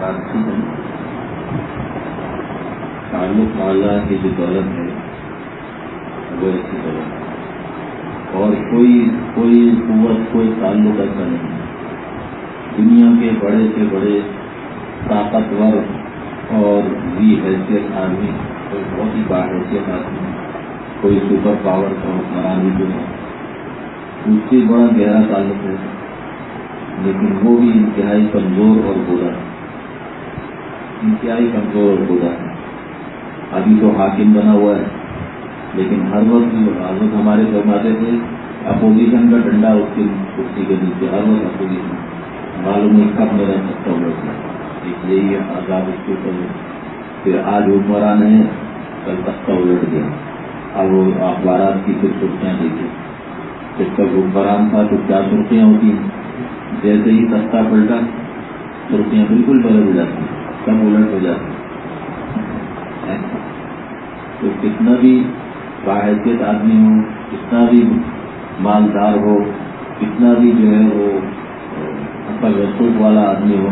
بات ٹھیک ہے تعلق والا کی جو دولت ہے، وہ ایسی دولت ہے۔ اور کوئی کوئی قوت، کوئی تعلق ایسا نہیں ہے۔ دنیا کے بڑے سے بڑے طاقتور اور بھی حیثیت آدمی، کوئی بہت ہی باحیثیت آدمی، کوئی سپر پاور کا حکمران جو ہے اس سے بڑا گہرا تعلق ہے، لیکن وہ بھی انتہائی کمزور اور برا۔ ہے انتہائی کمزور اور برا ہے۔ ابھی تو حاکم بنا ہوا ہے، لیکن ہر وقت حضرت ہمارے فرماتے تھے، اپوزیشن کا ڈنڈا اس کی کرسی کے نیچے، ہر وقت اپوزیشن۔ معلوم نہیں کب میرا سکتا ہوا ایک یہی آزاد اس کے اوپر پھر آج حکمران ہے کل تختہ الٹ گیا۔ اب وہ اخبارات کی پھر سرخیاں دیکھیں۔ جب تک حکمران تھا تو کیا سرخیاں ہوتی ہیں؟ جیسے ہی تختہ پلٹا، سرخیاں بالکل بدل جاتی ہیں۔ کم الٹ ہو جاتی تو کتنا بھی باحثیت آدمی ہو، کتنا بھی مالدار ہو، کتنا بھی جو ہے وہ رسوخ والا آدمی ہو،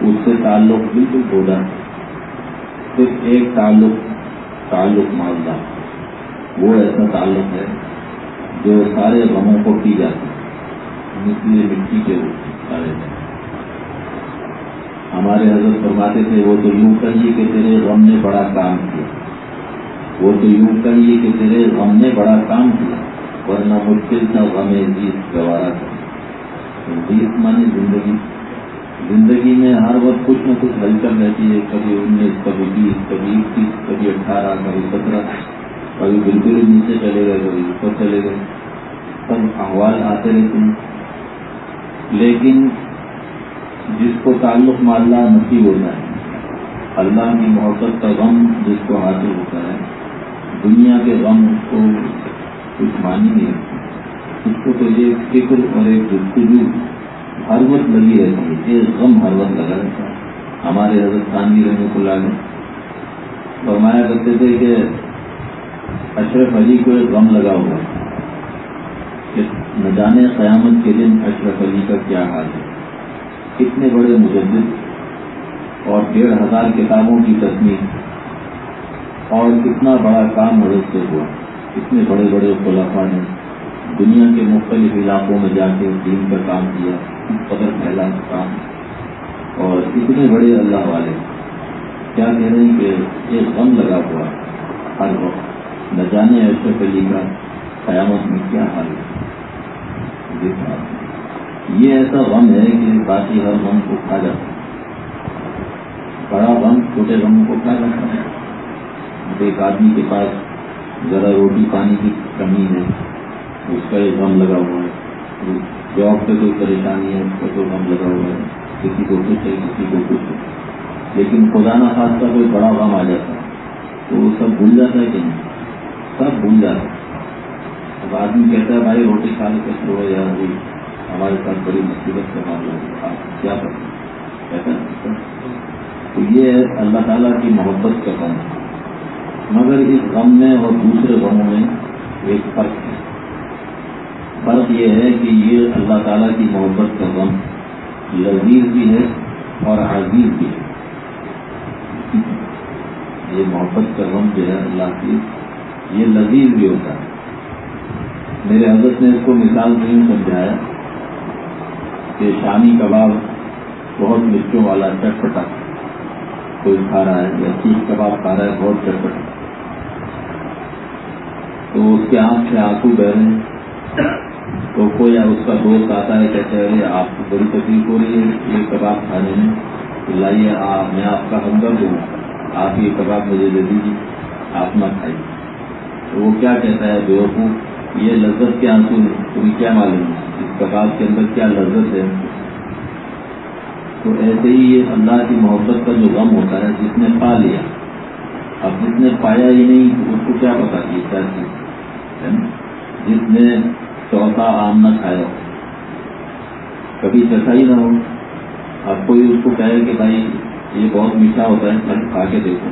اس سے تعلق بالکل بولا صرف ایک تعلق تعلق مالدار۔ وہ ایسا تعلق ہے جو سارے غموں کو پی جاتی ہے۔ مٹی کے سارے۔ ہمارے حضرت فرماتے تھے، وہ تو یوں کہیے کہ تیرے غم نے بڑا کام کیا۔ وہ تو یوں کہیے کہ تیرے غم نے بڑا کام کیا، ورنہ مشکل تھا غم جیت گوارا تھا جیت مانی زندگی۔ زندگی میں ہر وقت کچھ نہ کچھ ہلچل رہتی ہے، کبھی انیس، کبھی بیس، کبھی اکیس، کبھی اٹھارہ، کبھی سترہ، کبھی بالکل ہی نیچے چلے گئے، کبھی اوپر چلے گئے۔ سب احوال آتے رہتے ہیں۔ لیکن جس کو تعلق ماللہ نصیب ہوتا ہے۔ اللہ کی محبت کا غم جس کو حاصل ہوتا ہے۔ دنیا کے غم اس کو کچھ مانی نہیں رکھتی اس کو تو ایک فکر اور ایک گفتگو ہر وقت لگی رہتی ہے۔ ایک غم ہر وقت لگا رہتا ہے۔ ہمارے حضرت خانوی رحمۃ اللہ نے فرمایا کرتے تھے کہ اشرف علی کو ایک غم لگا ہوا کہ نہ جانے قیامت کے دن اشرف علی کا کیا حال ہے۔ کتنے بڑے مجدد اور ڈیڑھ ہزار کتابوں کی تصویر اور کتنا بڑا کام حضرت سے ہوا۔ کتنے بڑے بڑے خلافہ نے دنیا کے مختلف علاقوں میں جا کے دین کا کام کیا قدر پھیلا کام۔ اور اتنے بڑے اللہ والے، کیا کہہ رہے ہیں کہ یہ غم لگا ہوا ہر وقت۔ نہ جانے اشرف علی کا قیامت میں کیا حال ہے۔ یہ ایسا غم ہے کہ باقی ہر غم کو کھا جاتا ہے۔ بڑا غم چھوٹے غم کو کھا جاتا ہے۔ ایک آدمی کے پاس ذرا روٹی پانی کی کمی ہے، اس کا ایک غم لگا ہوا ہے۔ جاب پہ کوئی پریشانی ہے، اس کا کوئی غم لگا ہوا ہے۔ کسی کو کچھ ہے، کسی کو کچھ ہے۔ لیکن خدا نہ خاص کا کوئی بڑا غم آ جاتا ہے۔ تو وہ سب بھول جاتا ہے کہ نہیں؟ سب بھول جاتا ہے۔ اب آدمی کہتا ہے، بھائی روٹی کھانے کا شروع ہے یار ہمارے ساتھ بڑی مصیبت کا معاملہ ہے آپ کیا کرتے ہیں تو یہ ہے اللہ تعالیٰ کی محبت کا غم مگر اس غم میں اور دوسرے غموں میں ایک فرق ہے۔ فرق یہ ہے کہ یہ اللہ تعالیٰ کی محبت کا غم لذیذ بھی ہے اور عزیز بھی ہے۔ یہ محبت کا غم جو ہے اللہ کی، یہ لذیذ بھی ہوتا ہے۔ میرے حضرت نے اس کو مثال سے یوں سمجھایا۔ کہ شامی کباب بہت مرچوں والا چٹپٹا کوئی کھا رہا ہے یا سیخ کباب کھا رہا ہے بہت چٹپٹا۔ تو اس کے آنکھ سے آنسو بہ رہے ہیں۔ تو کوئی اس کا دوست آتا ہے کہتے ہیں آپ کو بڑی تکلیف ہو رہی ہے، یہ کباب کھانے میں لائیے آپ میں آپ کا ہمدرد ہوں۔ آپ یہ کباب مجھے دے دیجیے، آپ نہ کھائیے۔ تو وہ کیا کہتا ہے بیوقوف یہ لذت کے آنسو تمہیں کیا معلوم؟ ہے اس کباب کے اندر کیا لذت ہے؟ تو ایسے ہی یہ اللہ کی محبت کا جو غم ہوتا ہے، جس نے پا لیا، اب جس نے پایا ہی نہیں اس کو کیا پتا کہ کیا چیز جس نے چوتھا آم نہ کھایا ہو۔ کبھی چکھا ہی نہ ہو۔ اب کوئی اس کو کہے کہ بھائی، یہ بہت میٹھا ہوتا ہے کھا کے دیکھو۔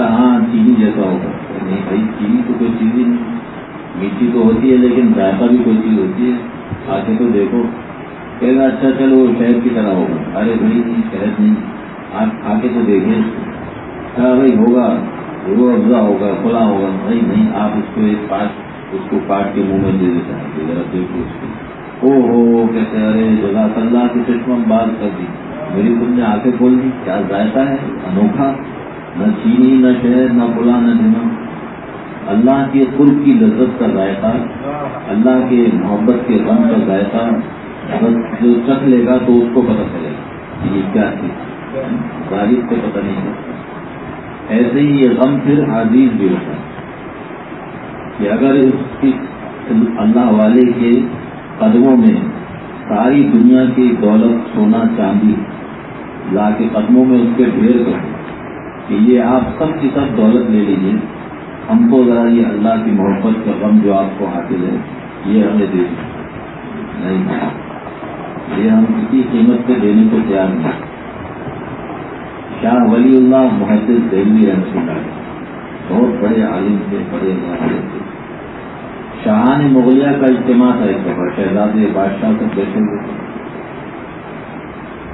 ہاں چینی جیسا ہوگا نہیں بھائی، چینی تو کوئی چیز ہی نہیں۔ میٹھی تو ہوتی ہے، لیکن ذائقہ بھی کوئی چیز ہوتی ہے۔ کھا کے تو دیکھو۔ کہ اچھا چلو شہد کی طرح ہوگا۔ ارے بھائی نہیں شہد نہیں۔ آپ کھا کے تو دیکھیں۔ کہا بھائی، ہوگا۔ رو افزا ہوگا، کھلا ہوگا۔ بھائی، نہیں، آپ اس کو ایک پاس اس کو کاٹ کے منہ میں دے دیتا ہے ذرا دیکھو اس کو۔ او ہو، کہتے ارے جگہ اللہ کی چشمہ بات کر دی۔ میری تم نے آنکھیں کھول دی۔ کیا ذائقہ ہے؟ انوکھا۔ نہ چینی، نہ شہد، نہ بلا نہ جنا اللہ کے قرب کی لذت کا ذائقہ، اللہ کے محبت کے غم کا ذائقہ جو چکھ لے گا تو اس کو پتہ چلے گا۔ کہ یہ کیا چیز ظاہر سے پتہ نہیں چلتا۔ ایسے ہی یہ غم پھر عزیز بھی ہوتا ہے۔ کہ اگر اس کی اللہ والے کے قدموں میں ساری دنیا کی دولت، سونا، چاندی لا کے قدموں میں اس کے ڈھیر کر کہ یہ آپ سب کی سب دولت لے لیجیے ہم کو ذرا یہ اللہ کی محبت کا غم جو آپ کو حاصل ہے، یہ ہمیں دے نہیں۔ یہ ہم کسی قیمت پہ دینے کو تیار نہیں۔ شاہ ولی اللہ محدث دہلی رحمت اللہ بہت بڑے عالم تھے، بڑے عالم تھے۔ شاہان مغلیہ کا اجتماع تھا ایک دفعہ شہزادے بادشاہ تک بیٹھے ہوئے تھے۔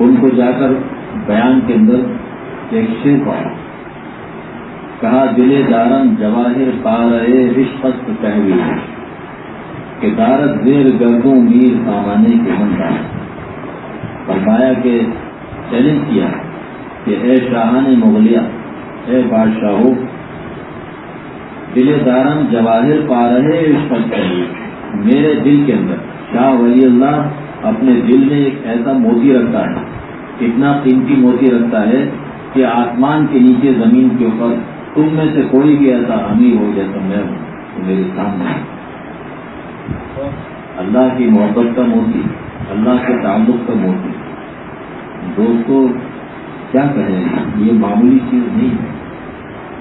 ان کو جا کر بیان کے اندر ایک شیر پایا کہا دل دارن جواہر پارے رشفت کہوی کہ دارت زیر گردوں میر سامانے کے منتا فرمایا کہ چیلنج کیا کہ اے شاہان مغلیہ، اے بادشاہو دل دارن جواہر پا رہے رشفت کہوی میرے دل کے اندر شاہ ولی اللہ اپنے دل میں ایک ایسا موتی رکھتا ہے، اتنا قیمتی موتی رکھتا ہے کہ آسمان کے نیچے زمین کے اوپر تم میں سے کوئی بھی ایسا امیر ہو جیسا میں ہوں، تو میرے سامنے۔ اللہ کی محبت کا موتی، اللہ کے تعلق کا موتی۔ دوستو، کیا کہیں؟ یہ معمولی چیز نہیں ہے۔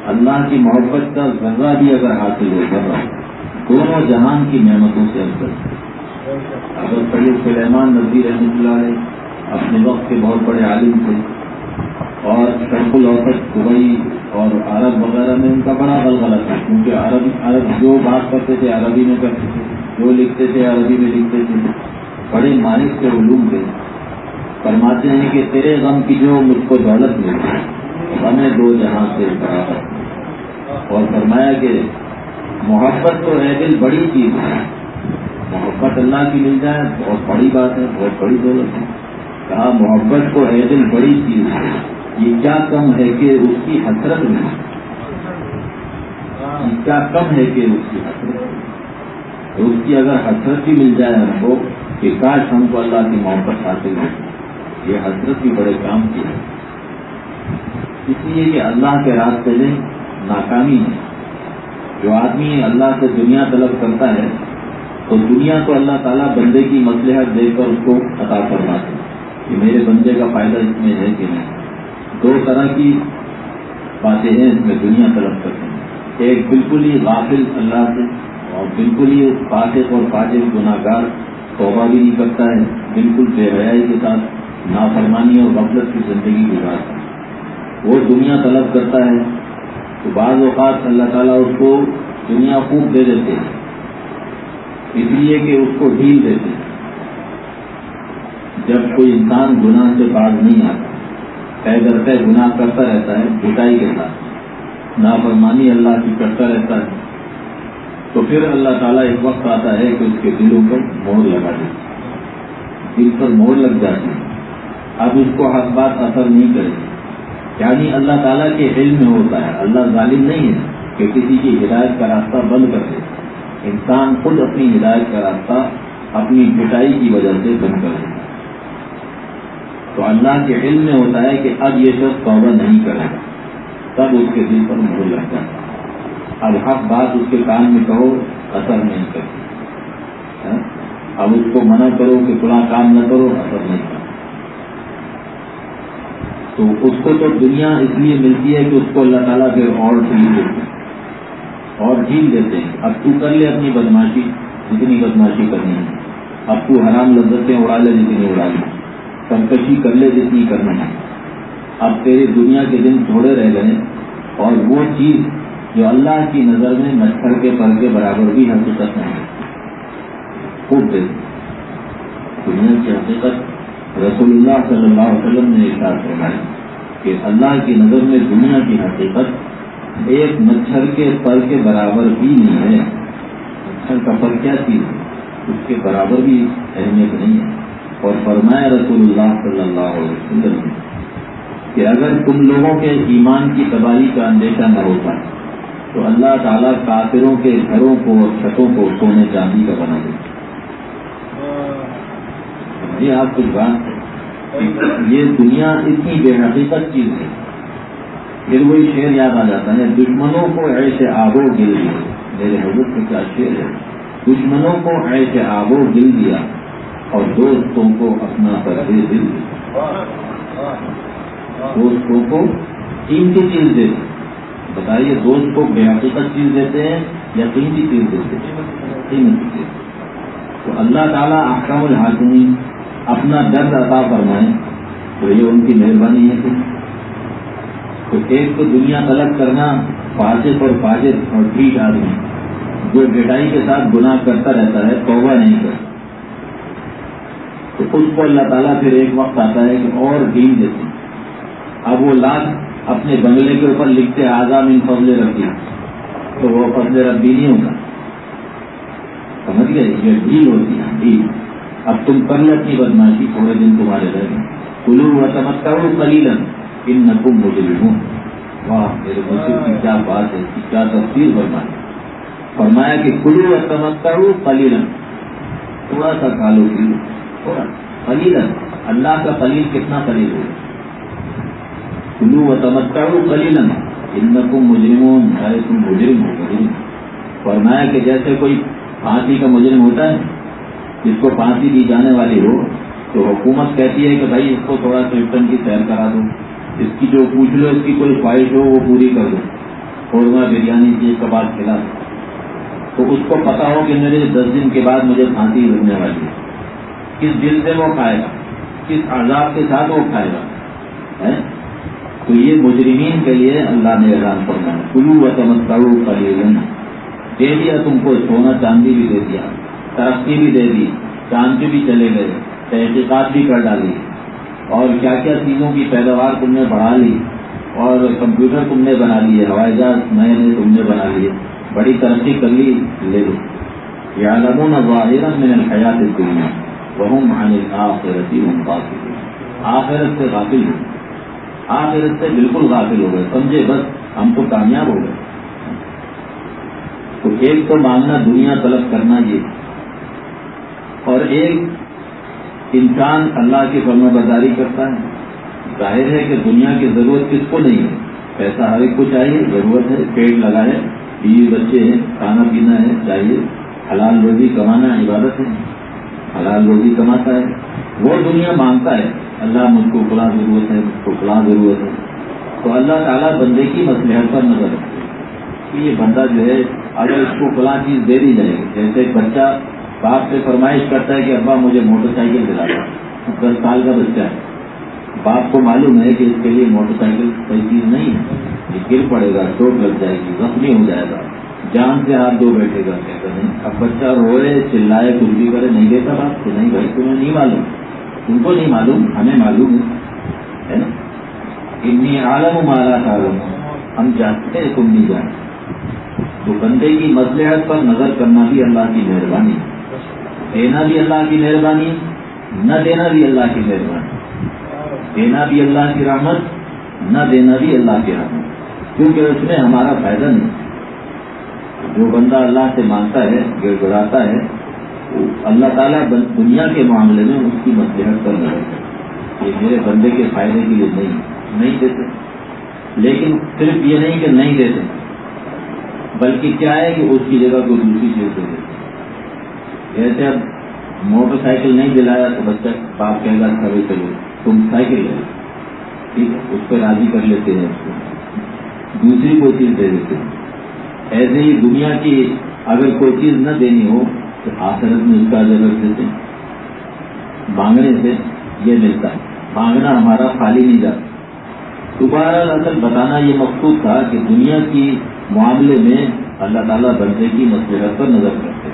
اللہ کی محبت کا ذرہ بھی اگر حاصل ہو ذرہ دونوں جہان کی نعمتوں سے افضل۔ اگر سید سلیمان نذیر رحمۃ اللہ علیہ اپنے وقت کے بہت بڑے عالم تھے۔ اور شرف الاوسط دبئی اور عرب وغیرہ میں ان کا بڑا غلغلہ تھا، کیونکہ عرب عرب جو بات کرتے تھے عربی میں کرتے تھے، جو لکھتے تھے عربی میں لکھتے تھے، بڑے مالک کے علوم تھے۔ فرماتے ہیں کہ تیرے غم کی جو مجھ کو دولت ملتی ہمیں دو جہاں سے برابر اور فرمایا کہ محبت تو ہے دل، بڑی چیز ہے۔ محبت اللہ کی مل جائے، بہت بڑی بات ہے، بہت بڑی دولت ہے۔ کہا، محبت کو ہے دل، بڑی چیز ہے۔ یہ کیا کم ہے کہ اس کی حسرت میں؟ کیا کم ہے کہ اس کی حسرت اس کی اگر حسرت بھی مل جائے ہم کو، کہ کاش ہم کو اللہ کی محبت حاصل ہو۔ یہ حسرت بھی بڑے کام کی ہے۔ اس لیے کہ اللہ کے راستے میں ناکامی ہے۔ جو آدمی اللہ سے دنیا طلب کرتا ہے، تو دنیا تو اللہ تعالیٰ بندے کی مسلحت دیکھ کر اس کو عطا کرواتے کہ میرے بندے کا فائدہ اس میں ہے کہ نہیں؟ دو طرح کی باتیں ہیں اس میں دنیا طلب کرتے ہیں۔ ایک بالکل ہی غافل اللہ سے اور بالکل ہی فاطف اور فاطف گناہ گار توبہ بھی نہیں کرتا ہے، بالکل بے حیائی کے ساتھ نافرمانی اور غفلت کی زندگی گزارتا ہے۔ وہ دنیا طلب کرتا ہے تو بعض اوقات اللہ تعالیٰ اس کو دنیا خوب دے دیتے ہیں۔ اس لیے کہ اس کو ڈھیل دیتے ہیں۔ جب کوئی انسان گناہ سے باز نہیں آتا طے در گناہ کرتا رہتا ہے جھٹائی کے ساتھ۔ نافرمانی اللہ کی کرتا رہتا ہے۔ تو پھر اللہ تعالیٰ ایک وقت آتا ہے کہ اس کے دلوں پر مور لگا دیتا دل پر مور لگ جاتی ہے۔ اب اس کو حق بات اثر نہیں کرے۔ یعنی اللہ تعالیٰ کے علم میں ہوتا ہے۔ اللہ ظالم نہیں ہے کہ کسی کی ہدایت کا راستہ بند کر دے۔ انسان خود اپنی ہدایت کا راستہ، اپنی پٹائی کی وجہ سے بند کر دیتا تو اللہ کے علم میں ہوتا ہے کہ اب یہ شخص توبہ نہیں کرے گا تب اس کے دل پر مہر لگ جاتا ہے۔ اب حق بات اس کے کان میں کہو، اثر نہیں کرتی۔ ہاں؟ اب اس کو منع کرو کہ پورا کام نہ کرو، اثر نہیں کرتا تو اس کو تو دنیا اس لیے ملتی ہے کہ اس کو اللہ تعالیٰ پھر اور ڈھیل دیتے ہیں۔ اور ڈھیل دیتے ہیں۔ اب تو کر لے اپنی بدماشی جتنی بدماشی کرنی ہے۔ اب تو حرام لذتیں اڑا لے جتنی اڑا لے۔ سرکشی کر لے جتنی کرنی ہے۔ اب تیرے دنیا کے دن تھوڑے رہ گئے اور وہ چیز جو اللہ کی نظر میں مچھر کے پر کے برابر بھی حقیقت نہیں ہے۔ خوب دے دنیا کی حقیقت رسول اللہ صلی اللہ علیہ وسلم نے ارشاد فرمائی کہ اللہ کی نظر میں دنیا کی حقیقت ایک مچھر کے پر کے برابر بھی نہیں ہے۔ مچھر کا پر کیا چیز ہے؟ اس کے برابر بھی اہمیت نہیں ہے۔ اور فرمایا رسول اللہ صلی اللہ علیہ وسلم کہ اگر تم لوگوں کے ایمان کی تباہی کا اندیشہ نہ ہوتا، تو اللہ تعالیٰ کافروں کے گھروں کو اور چھتوں کو سونے چاندی کا بنا دیتا جی آپ کچھ بات یہ دنیا اتنی بے حقیقت چیز ہے۔ پھر وہی شعر یاد آ جاتا ہے، دشمنوں کو ایسے آبو گل دیا۔ میرے حضرت کا کیا شعر ہے؟ دشمنوں کو ایسے آبو گل دیا۔ اور دوستوں کو اپنا پردے دل دوستوں کو قیمتی چیز دیتے بتائیے دوست کو بے حقیقت چیز دیتے ہیں یا قیمتی چیز دیتے ہیں؟ قیمتی چیز تو اللہ تعالیٰ احکام الحاکمی اپنا درد عطا فرمائیں۔ تو یہ ان کی مہربانی ہے۔ کہ تو ایک تو دنیا طلب کرنا فاصف اور فاجر اور ٹھیک آدمی۔ جو بیٹائی کے ساتھ گناہ کرتا رہتا ہے، توبہ نہیں کرتا۔ تو اس کو اللہ تعالیٰ پھر ایک وقت آتا ہے کہ اور ڈیل دیتے اب وہ لاکھ اپنے بنگلے کے اوپر لکھتے آزام ان فضل ربی۔ تو وہ فضل ربی نہیں ہوگا سمجھ گئے؟ یہ ڈھیل ہوتی ہے ڈھیل اب تم کر لو اپنی بدماشی، تھوڑے دن تمہارے رہ گئے۔ کلو و سمجھتا ہوں کلیلن ان نقم مجھے ہوں واہ، میرے مسجد کی کیا بات ہے کی کیا تفصیل فرمائی فرمایا کہ کلو و سمجھتا ہوں کلیلن تھوڑا سا کھا لو، پی لو اللہ کا کلیل کتنا کلیل ہو کلو و سمجھتا ہوں ان نقم مجرمون. ارے تم مجرم ہو مجرم فرمایا کہ جیسے کوئی پھانسی کا مجرم ہوتا ہے، جس کو پھانسی دی جانے والی ہو، تو حکومت کہتی ہے کہ بھائی اس کو تھوڑا کرپٹن کی سیر کرا دو۔ اس کی جو پوچھ لو، اس کی کوئی خواہش ہو، وہ پوری کر دو۔ قورمہ بریانی کی کباب کھلا دو۔ تو اس کو پتا ہو کہ میرے دس دن کے بعد مجھے پھانسی لگنے والی ہے۔ کس دل سے وہ کھائے گا؟ کس عذاب کے ساتھ وہ کھائے گا؟ تو یہ مجرمین کے لیے اللہ نے اعلان کرنا ہے کلو و چمتکار خلیل دے دیا تم کو، سونا، چاندی بھی دے دیا، ترقی بھی دے دی، چاند بھی چلے گئے، تحقیقات بھی کر ڈالی۔ اور کیا کیا چیزوں کی پیداوار تم نے بڑھا لی؟ اور کمپیوٹر تم نے بنا لیے، ہوائی جہاز نئے نئے تم نے بنا لیے، بڑی ترقی کر لی، لے لو۔ یا لگوں نہ ظاہر میں نے حیات دنیا وہ مان آخرتی ہوں آخرت سے غافل ہوں آخرت سے بالکل غافل ہو گئے. سمجھے؟ بس ہم تو کامیاب ہو گئے. تو ایک تو مانگنا دنیا طلب کرنا یہ. اور ایک انسان اللہ کی فرما برداری کرتا ہے. ظاہر ہے کہ دنیا کی ضرورت کس کو نہیں ہے. پیسہ ہر ایک کو چاہیے، ضرورت ہے پیڑ لگائے، بیوی بچے ہیں، کھانا پینا ہے، چاہیے، حلال روزی کمانا عبادت ہے. حلال روزی کماتا ہے، وہ دنیا مانگتا ہے۔ اللہ مجھ کو فلاں ضرورت ہے، مجھ کو فلاں ضرورت ہے۔ تو اللہ تعالیٰ بندے کی مسلحت پر نظر رکھتے کہ یہ بندہ جو ہے، اگر اس کو فلاں چیز دے دی جائے گی جیسے ایک بچہ باپ سے فرمائش کرتا ہے کہ ابا مجھے موٹر سائیکل دلا دس سال کا بچہ ہے۔ باپ کو معلوم ہے کہ اس کے لیے موٹر سائیکل صحیح چیز نہیں ہے۔ یہ گر پڑے گا، چوٹ لگ جائے گی، زخمی ہو جائے گا۔ جان سے ہاتھ دو بیٹھے گا، کہتا نہیں اب بچہ روئے چلائے کچھ بھی کرے، نہیں دیتا باپ کو نہیں بھائی، تمہیں نہیں معلوم۔ تم کو نہیں معلوم، ہمیں معلوم ہے۔ نا؟ اتنی عالم مالا عالم ہم جانتے ہیں تم نہیں جانتے۔ تو بندے کی مصلحت پر نظر کرنا بھی اللہ کی مہربانی دینا بھی اللہ کی مہربانی نہ دینا بھی اللہ کی مہربانی دینا بھی اللہ کی رحمت، نہ دینا بھی اللہ کی رحمت۔ کیونکہ اس میں ہمارا فائدہ نہیں۔ جو بندہ اللہ سے مانگتا ہے، گڑگڑاتا ہے اللہ تعالیٰ دنیا کے معاملے میں اس کی مصلحت پر نظر یہ میرے بندے کے فائدے کے لیے نہیں نہیں دیتے۔ لیکن صرف یہ نہیں کہ نہیں دیتے، بلکہ کیا ہے کہ اس کی جگہ کوئی دوسری چیز دے دیتے۔ جیسے اب موٹر سائیکل نہیں دلایا تو بچہ باپ کہے گا اچھا کبھی چلو، تم سائیکل لے ٹھیک ہے، اس پہ راضی کر لیتے ہیں۔ اس کو دوسری کوئی چیز دے دیتے ہیں۔ ایسے ہی دنیا کی اگر کوئی چیز نہ دینی ہو تو آخرت میں اس کا جگہ دیتے ہیں۔ مانگنے سے یہ ملتا ہے۔ مانگنا ہمارا خالی نہیں جاتا۔ دوبارہ اصل بتانا یہ مقصود تھا کہ دنیا کی معاملے میں اللہ تعالیٰ بندے کی مسلحت پر نظر کرتے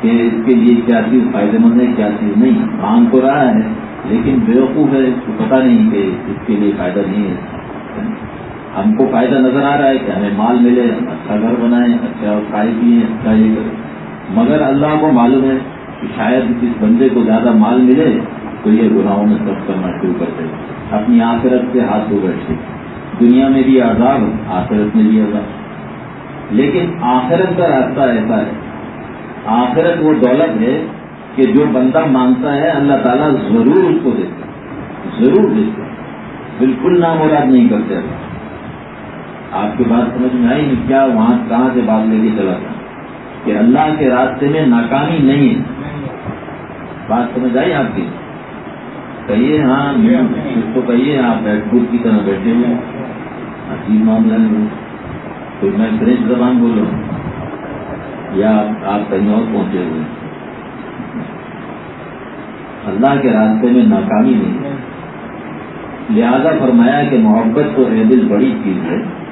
کہ اس کے لیے کیا چیز فائدہ مند ہے، کیا چیز نہیں۔ مانگ تو رہا ہے، لیکن بیوقوف ہے اس کو پتا نہیں کہ اس کے لیے فائدہ نہیں ہے۔ ہم کو فائدہ نظر آ رہا ہے کہ ہمیں مال ملے اچھا گھر بنائیں اچھا کھائے پیے اچھا یہ کریں مگر اللہ کو معلوم ہے کہ شاید اس بندے کو زیادہ مال ملے تو یہ گناہوں میں سب کرنا شروع کر دے۔ اپنی آخرت سے ہاتھ دھو بیٹھے۔ دنیا میں بھی آزاد آخرت میں بھی آزاد لیکن آخرت کا راستہ ایسا ہے۔ آخرت وہ دولت ہے کہ جو بندہ مانگتا ہے، اللہ تعالیٰ ضرور اس کو دیتا ضرور دیتا بالکل نام مراد نہیں کرتے۔ آپ کی بات سمجھ میں آئی کیا وہاں کہاں سے بات لے کے چلا تھا کہ اللہ کے راستے میں ناکامی نہیں ہے۔ بات سمجھ آئی آپ کی؟ کہیے ہاں اس کو کہیے ہاں، آپ بیٹھ بوٹ کی طرح بیٹھے ہوئے عجیب معاملہ نہیں تو میں فرینچ زبان بولوں یا آپ کہیں اور پہنچے ہوئے اللہ کے راستے میں ناکامی نہیں ہے۔ لہذا فرمایا کہ محبت تو دل بڑی چیز ہے۔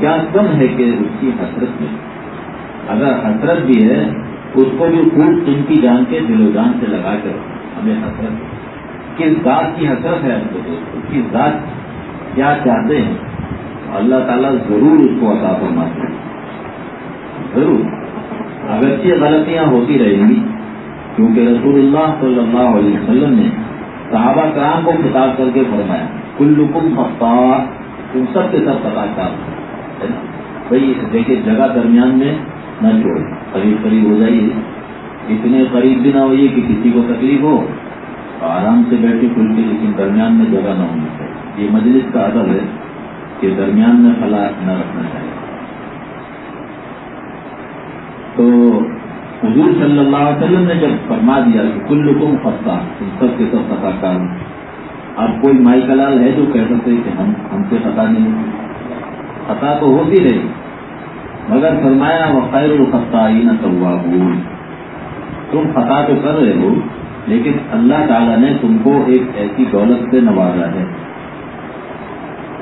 کیا کم ہے کہ اس کی حسرت میں؟ اگر حسرت بھی ہے، اس کو بھی خوب قیمتی جان کے دل و جان سے لگا کر ہمیں حسرت کس ذات کی حسرت ہے ہم کو دوستوں کس ذات کیا چاہتے ہیں؟ اللہ تعالیٰ ضرور اس کو عطا فرماتے ہیں۔ ضرور۔ اگرچہ غلطیاں ہوتی رہیں گی، کیونکہ رسول اللہ صلی اللہ علیہ وسلم نے صحابہ کرام کو خطاب کر کے فرمایا کل لکم تم سب کے سب پتا ہے نا بھائی، دیکھیے، جگہ درمیان میں نہ چھوڑے قریب قریب ہو جائیے۔ اتنے قریب بھی نہ ہوئیے کہ کسی کو تکلیف ہو۔ آرام سے بیٹھے کھل کے، لیکن درمیان میں جگہ نہ ہونی چاہیے یہ مجلس کا ادب ہے کہ درمیان میں فلاح نہ رکھنا چاہیے۔ تو حضور صلی اللہ علیہ وسلم نے جب فرما دیا کہ کل لکم خطہ ان سب کے سب خطا کار اب کوئی مائی کلال ہے جو کہہ سکتے کہ ہم ہم سے خطا نہیں۔ خطا تو ہوتی رہی۔ مگر فرمایا وہ خیر الخطہ نہ تم خطا تو کر رہے ہو، لیکن اللہ تعالیٰ نے تم کو ایک ایسی دولت سے نوازا ہے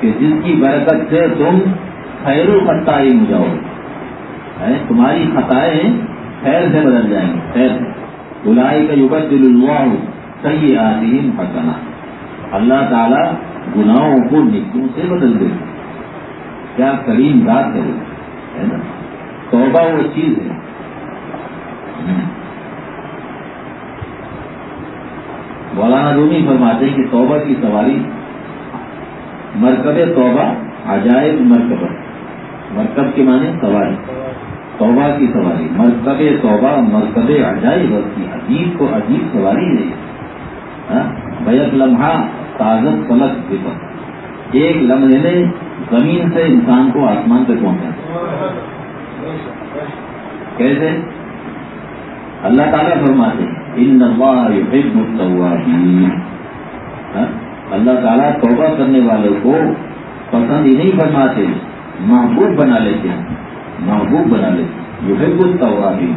کہ جس کی برکت سے تم خیر الخطہ ہی مجاؤ تمہاری خطائیں خیر سے بدل جائیں گے خیر بلائی کا یوگت دل اللہ صحیح آدیم حسنا اللہ تعالیٰ گناہوں کو نکلوں سے بدل دے کیا کریم بات ہے نا؟ توبہ وہ چیز ہے۔ مولانا رومی فرماتے ہیں کہ توبہ کی سواری مرکب توبہ، عجائب مرکبہ مرکب کے معنی سواری۔ توبہ کی سواری۔ مرکب توبہ، مرکب عجائب۔ کی عجیب کو عجیب سواری ہے۔ ہاں؟ بیک لمحہ تازت پلک دیکھ ایک لمحے نے زمین سے انسان کو آسمان پہ پہنچا۔ کیسے؟ اللہ تعالیٰ فرماتے ان ہاں؟ اللہ تعالیٰ توبہ کرنے والوں کو پسند ہی نہیں فرماتے، محبوب بنا لیتے ہیں۔ محبوب بنا لیتے یحب التوابین،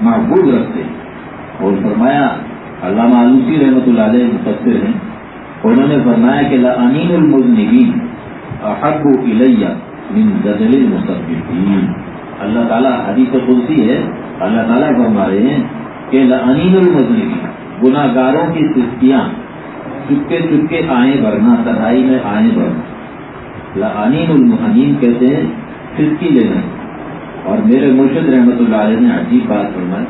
محبوب رکھتے اور فرمایا، علامہ علوسی رحمۃ اللہ علیہ مفسر ہیں، انہوں نے فرمایا کہ لعنین المذنبین احب الیہ من زدل المصبحین اللہ تعالیٰ حدیث قدسی ہے، اللہ تعالیٰ فرما رہے ہیں کہ لعنین المذنبین گناہ گاروں کی سستیاں، چپکے چپکے آئیں بھرنا تنہائی میں آئیں بھرنا لعنین المحنین کہتے ہیں سسکی لینا اور میرے مرشد رحمت اللہ علیہ نے عجیب بات فرمائی۔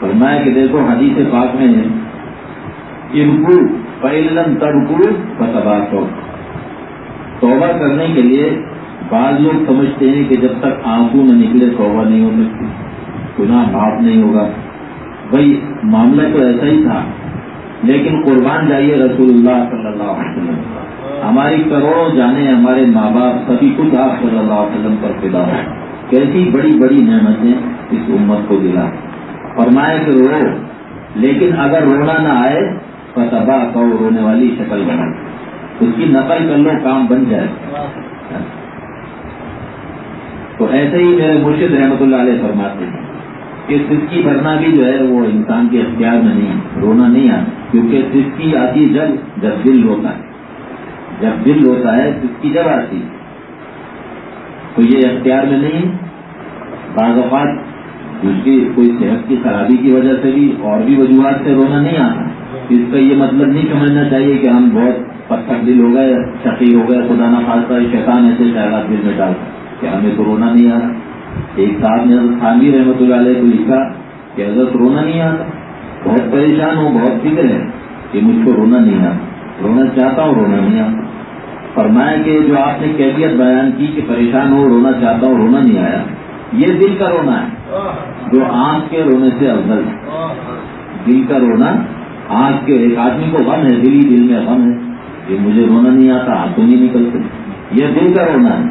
فرمایا کہ دیکھو، حدیث پاک میں ہے انکو پہلم تڑکو بتباہ توبہ کرنے کے لیے بعض لوگ سمجھتے ہیں کہ جب تک آنکھوں نہ نکلے توبہ نہیں ہو سکتی، گناہ معاف نہیں ہوگا۔ بھائی، معاملہ تو ایسا ہی تھا۔ لیکن قربان جائیے رسول اللہ صلی اللہ علیہ وسلم۔ ہماری کروڑوں جانے ہمارے ماں باپ سبھی کچھ آپ صلی اللہ علیہ وسلم پر فدا ہو کیسی بڑی بڑی نعمتیں اس امت کو دلا۔ فرمائے کہ رو، لیکن اگر رونا نہ آئے تو تباہ کو رونے والی شکل بنا۔ اس کی نقل کر لو، کام بن جائے۔ تو ایسے ہی میرے مرشد رحمت اللہ علیہ فرماتے ہیں کہ سسکی بھرنا بھی جو ہے، وہ انسان کے اختیار میں نہیں، رونا نہیں آتا۔ کیونکہ سسکی آتی جب جب دل ہوتا ہے۔ جب دل ہوتا ہے سسکی جب آتی تو یہ اختیار میں نہیں بعض اوقات دوسری کوئی صحت کی خرابی کی وجہ سے بھی اور بھی وجوہات سے رونا نہیں آتا۔ اس کا یہ مطلب نہیں سمجھنا چاہیے کہ ہم بہت پتھر دل ہو گئے شقی ہو گئے خدا نہ خاصا شیطان ایسے خیالات دل میں ڈال۔ کہ ہمیں تو رونا نہیں آ رہا ایک صاحب نے خانگی رحمۃ اللہ علیہ کو لکھا کہ اگر رونا نہیں آتا۔ بہت پریشان ہوں بہت فکر ہے کہ مجھ کو رونا نہیں آتا۔ رونا چاہتا ہوں رونا نہیں آتا۔ فرمایا کہ جو آپ نے کیفیت بیان کی کہ پریشان ہو رونا چاہتا ہوں رونا نہیں آیا۔ یہ دل کا رونا ہے۔ جو آنکھ کے رونے سے افضل ہے۔ دل کا رونا آنکھ کے ایک آدمی کو غم ہے دلی دل میں غم ہے۔ کہ مجھے رونا نہیں آتا آنکھوں نہیں نکلتے یہ دل کا رونا ہے۔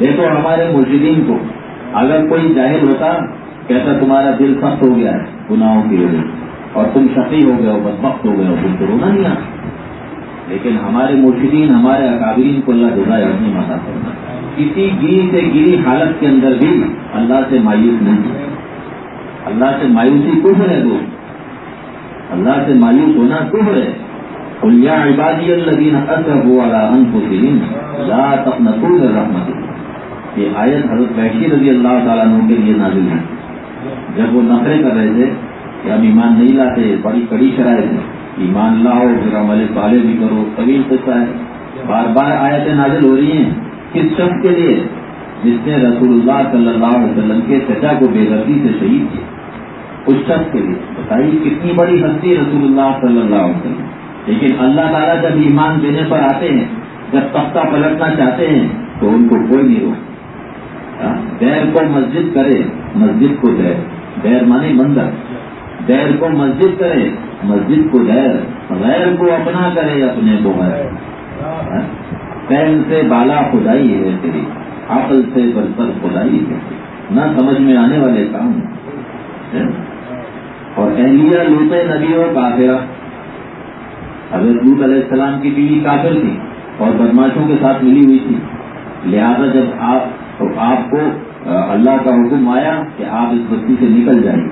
دیکھو ہمارے مرشدین کو، اگر کوئی ظاہر ہوتا، کہتا تمہارا دل سخت ہو گیا ہے، گناہوں کی وجہ اور تم شقی ہو گئے ہو، بدبخت ہو گئے ہو، تم کو رونا نہیں آتا۔ لیکن ہمارے مرشدین ہمارے اکابرین کو اللہ جزائے اپنی ماتا کرنا کسی گری سے گری حالت کے اندر بھی اللہ سے مایوس نہیں ہے اللہ سے مایوسی کچھ ہے دوست۔ اللہ سے مایوس ہونا کچھ ہے۔ یا عبادی الدین اصب والا انفسین لا تقنطوا من رحمت یہ آیت حضرت وحشی رضی اللہ تعالیٰ عنہ کے لیے نازل ہے۔ جب وہ نفرے کر رہے تھے کہ ہم ایمان نہیں لاتے، بڑی کڑی شرائط ہے ایمان لاؤ، پھر عمل صالح بھی کرو، طویل قصہ ہے۔ بار بار آیتیں نازل ہو رہی ہیں۔ کس شخص کے لیے؟ جس نے رسول اللہ صلی اللہ علیہ وسلم کے چچا کو بے غرضی سے شہید کیا۔ اس شخص کے لیے۔ بتائیے، کتنی بڑی ہستی رسول اللہ صلی اللہ علیہ وسلم۔ لیکن اللہ تعالیٰ جب ایمان دینے پر آتے ہیں، جب تختہ پلٹنا چاہتے ہیں، تو ان کو کوئی نہیں روکتا۔ ہاں، دیر کو مسجد کرے، مسجد کو دیر دیر مانے مندر دیر کو مسجد کرے، مسجد کو دیر غیر کو اپنا کرے اپنے کو غیر۔ ہاں، پین سے بالا خدائی ہے تیری، عقل سے برتر خدائی ہے۔ نہ سمجھ میں آنے والے کام۔ ہاں، اور اہلیہ لوتے نبی ہو کافرہ حضرت لوت علیہ السلام کی بیوی کافر تھی اور بدماشوں کے ساتھ ملی ہوئی تھی۔ لہذا جب آپ آپ کو اللہ کا حکم آیا کہ آپ اس بستی سے نکل جائیں۔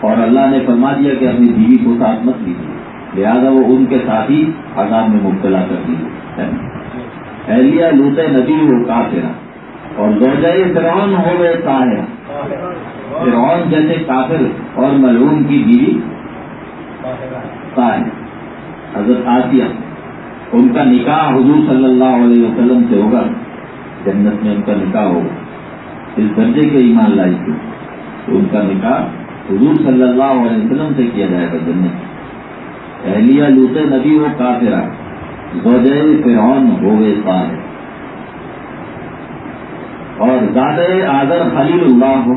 اور اللہ نے فرما دیا کہ اپنی بیوی کو ساتھ مت لیجیے لہٰذا وہ ان کے ساتھ ہی عذاب میں مبتلا کر دیجیے اہلیہ لوت نبی ہو کافرہ۔ اور زوجۂ فرعون ہو گئے طاہرہ۔ فرعون جیسے کافر اور ملعون کی بیوی طاہر حضرت آسیہ ان کا نکاح حضور صلی اللہ علیہ وسلم سے ہوگا، جنت میں ان کا نکاح ہوگا۔ اس درجے کے ایمان لائی تھی تو ان کا نکاح حضور صلی اللہ علیہ وسلم سے کیا جائے گا جنت اہلیہ لوتے نبی ہو کافرہ، زوجہ فرعون ہو گئے پار اور زیادہ آزر خلیل اللہ ہو۔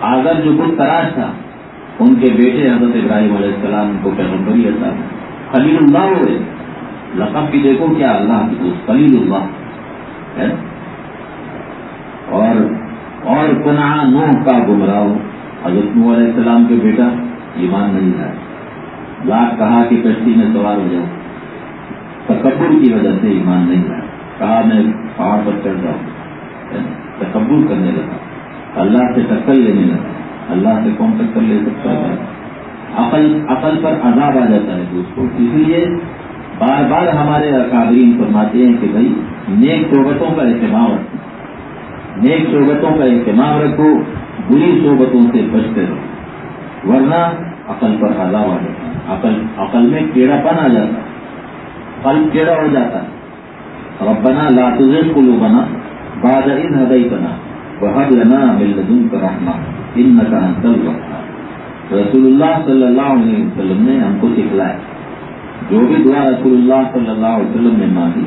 آزر جو کچھ تراش تھا، ان کے بیٹے حضرت ابراہیم علیہ السلام کو پیغمبریت تھا خلیل اللہ ہوئے لقب بھی دیکھو کیا اللہ کی دوست خلیل اللہ۔ ہے؟ اور اور کنا نوح کا گمراہ حضرت نوح علیہ السلام کے بیٹا، ایمان نہیں ہے لاکھ کہا کہ کشتی میں سوار ہو جاؤ تکبر کی وجہ سے ایمان نہیں ہے کہا میں پہاڑ پر چڑھ جاؤں تکبر کرنے لگا۔ اللہ سے ٹکر لینے لگا۔ اللہ سے کون ٹکر لے سکتا ہے؟ عقل عقل پر عذاب آ جاتا ہے دوستوں اس لیے بار بار ہمارے اکادرین فرماتے ہیں کہ بھائی، نیک صحبتوں کا اہتمام رکھو۔ نیک صحبتوں کا اہتمام رکھو، بری صحبتوں سے بچتے رہو۔ ورنہ عقل پر عذاب آ جاتا ہے۔ عقل عقل میں کیڑا پن آ جاتا ہے۔ پل کیڑا ہو جاتا ہے۔ ربنا لا تزغ قلوبنا بعد إذ هديتنا وهب لنا من لدنك رحمة إنك أنت الوهاب۔ رسول اللہ صلی اللہ علیہ وسلم نے ہم کو سکھلایا۔ جو بھی دعا رسول اللہ صلی اللہ علیہ وسلم نے مانگی،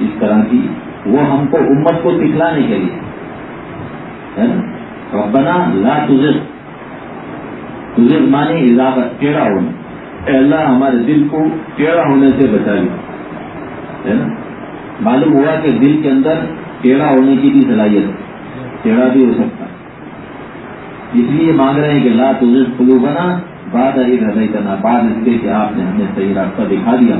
اس طرح کی وہ ہم کو امت کو سکھلانے کے لیے۔ ربنا لا تزغ۔ تزغ مانی اضافت ٹیڑھا ہونا۔ اے اللہ، ہمارے دل کو ٹیڑھا ہونے سے بچا لیا ہے نا؟ معلوم ہوا کہ دل کے اندر ٹیڑھا ہونے کی بھی صلاحیت ہے۔ ٹیڑھا بھی ہو سکتا۔ اس لیے مانگ رہے ہیں کہ لا تجھ کلو بنا بعد ہی ہدئی کرنا بعد اس کے کہ آپ نے ہمیں صحیح راستہ دکھا دیا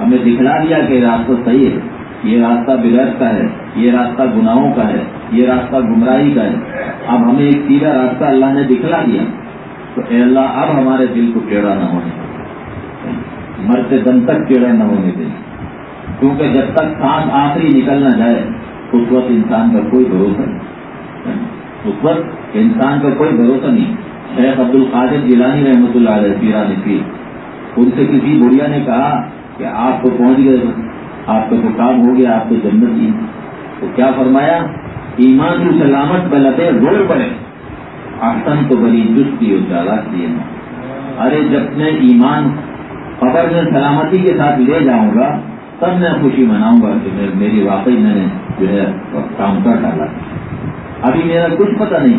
ہمیں دکھلا دیا کہ راستہ صحیح ہے. یہ راستہ بغیر کا ہے. یہ راستہ گناہوں کا ہے. یہ راستہ گمراہی کا ہے. اب ہمیں ایک سیدھا راستہ اللہ نے دکھلا دیا. تو اے اللہ، اب ہمارے دل کو ٹیڑھا نہ ہونے مرتے دم تک ٹیڑھا نہ ہونے دیں. کیونکہ جب تک سانس آخری نکل نہ جائے، اس وقت انسان کا کوئی بھروسہ نہیں. اس وقت انسان کا کوئی بھروسہ نہیں۔ شیخ عبد القادر جیلانی رحمۃ اللہ علیہ پیرا نفیر ان سے کسی بڑھیا نے کہا کہ آپ تو پہنچ گئے آپ کا تو کام ہو گیا، آپ تو جنت ہی تو کیا فرمایا؟ ایمان کی سلامت بلتے روڈ پڑے آسن تو بڑی چستی اور چالاک دیے ارے جب میں ایمان خبر میں سلامتی کے ساتھ لے جاؤں گا، تب میں خوشی مناؤں گا کہ میری واقعی میں نے جو ہے، کام کر ڈالا۔ ابھی میرا کچھ پتہ نہیں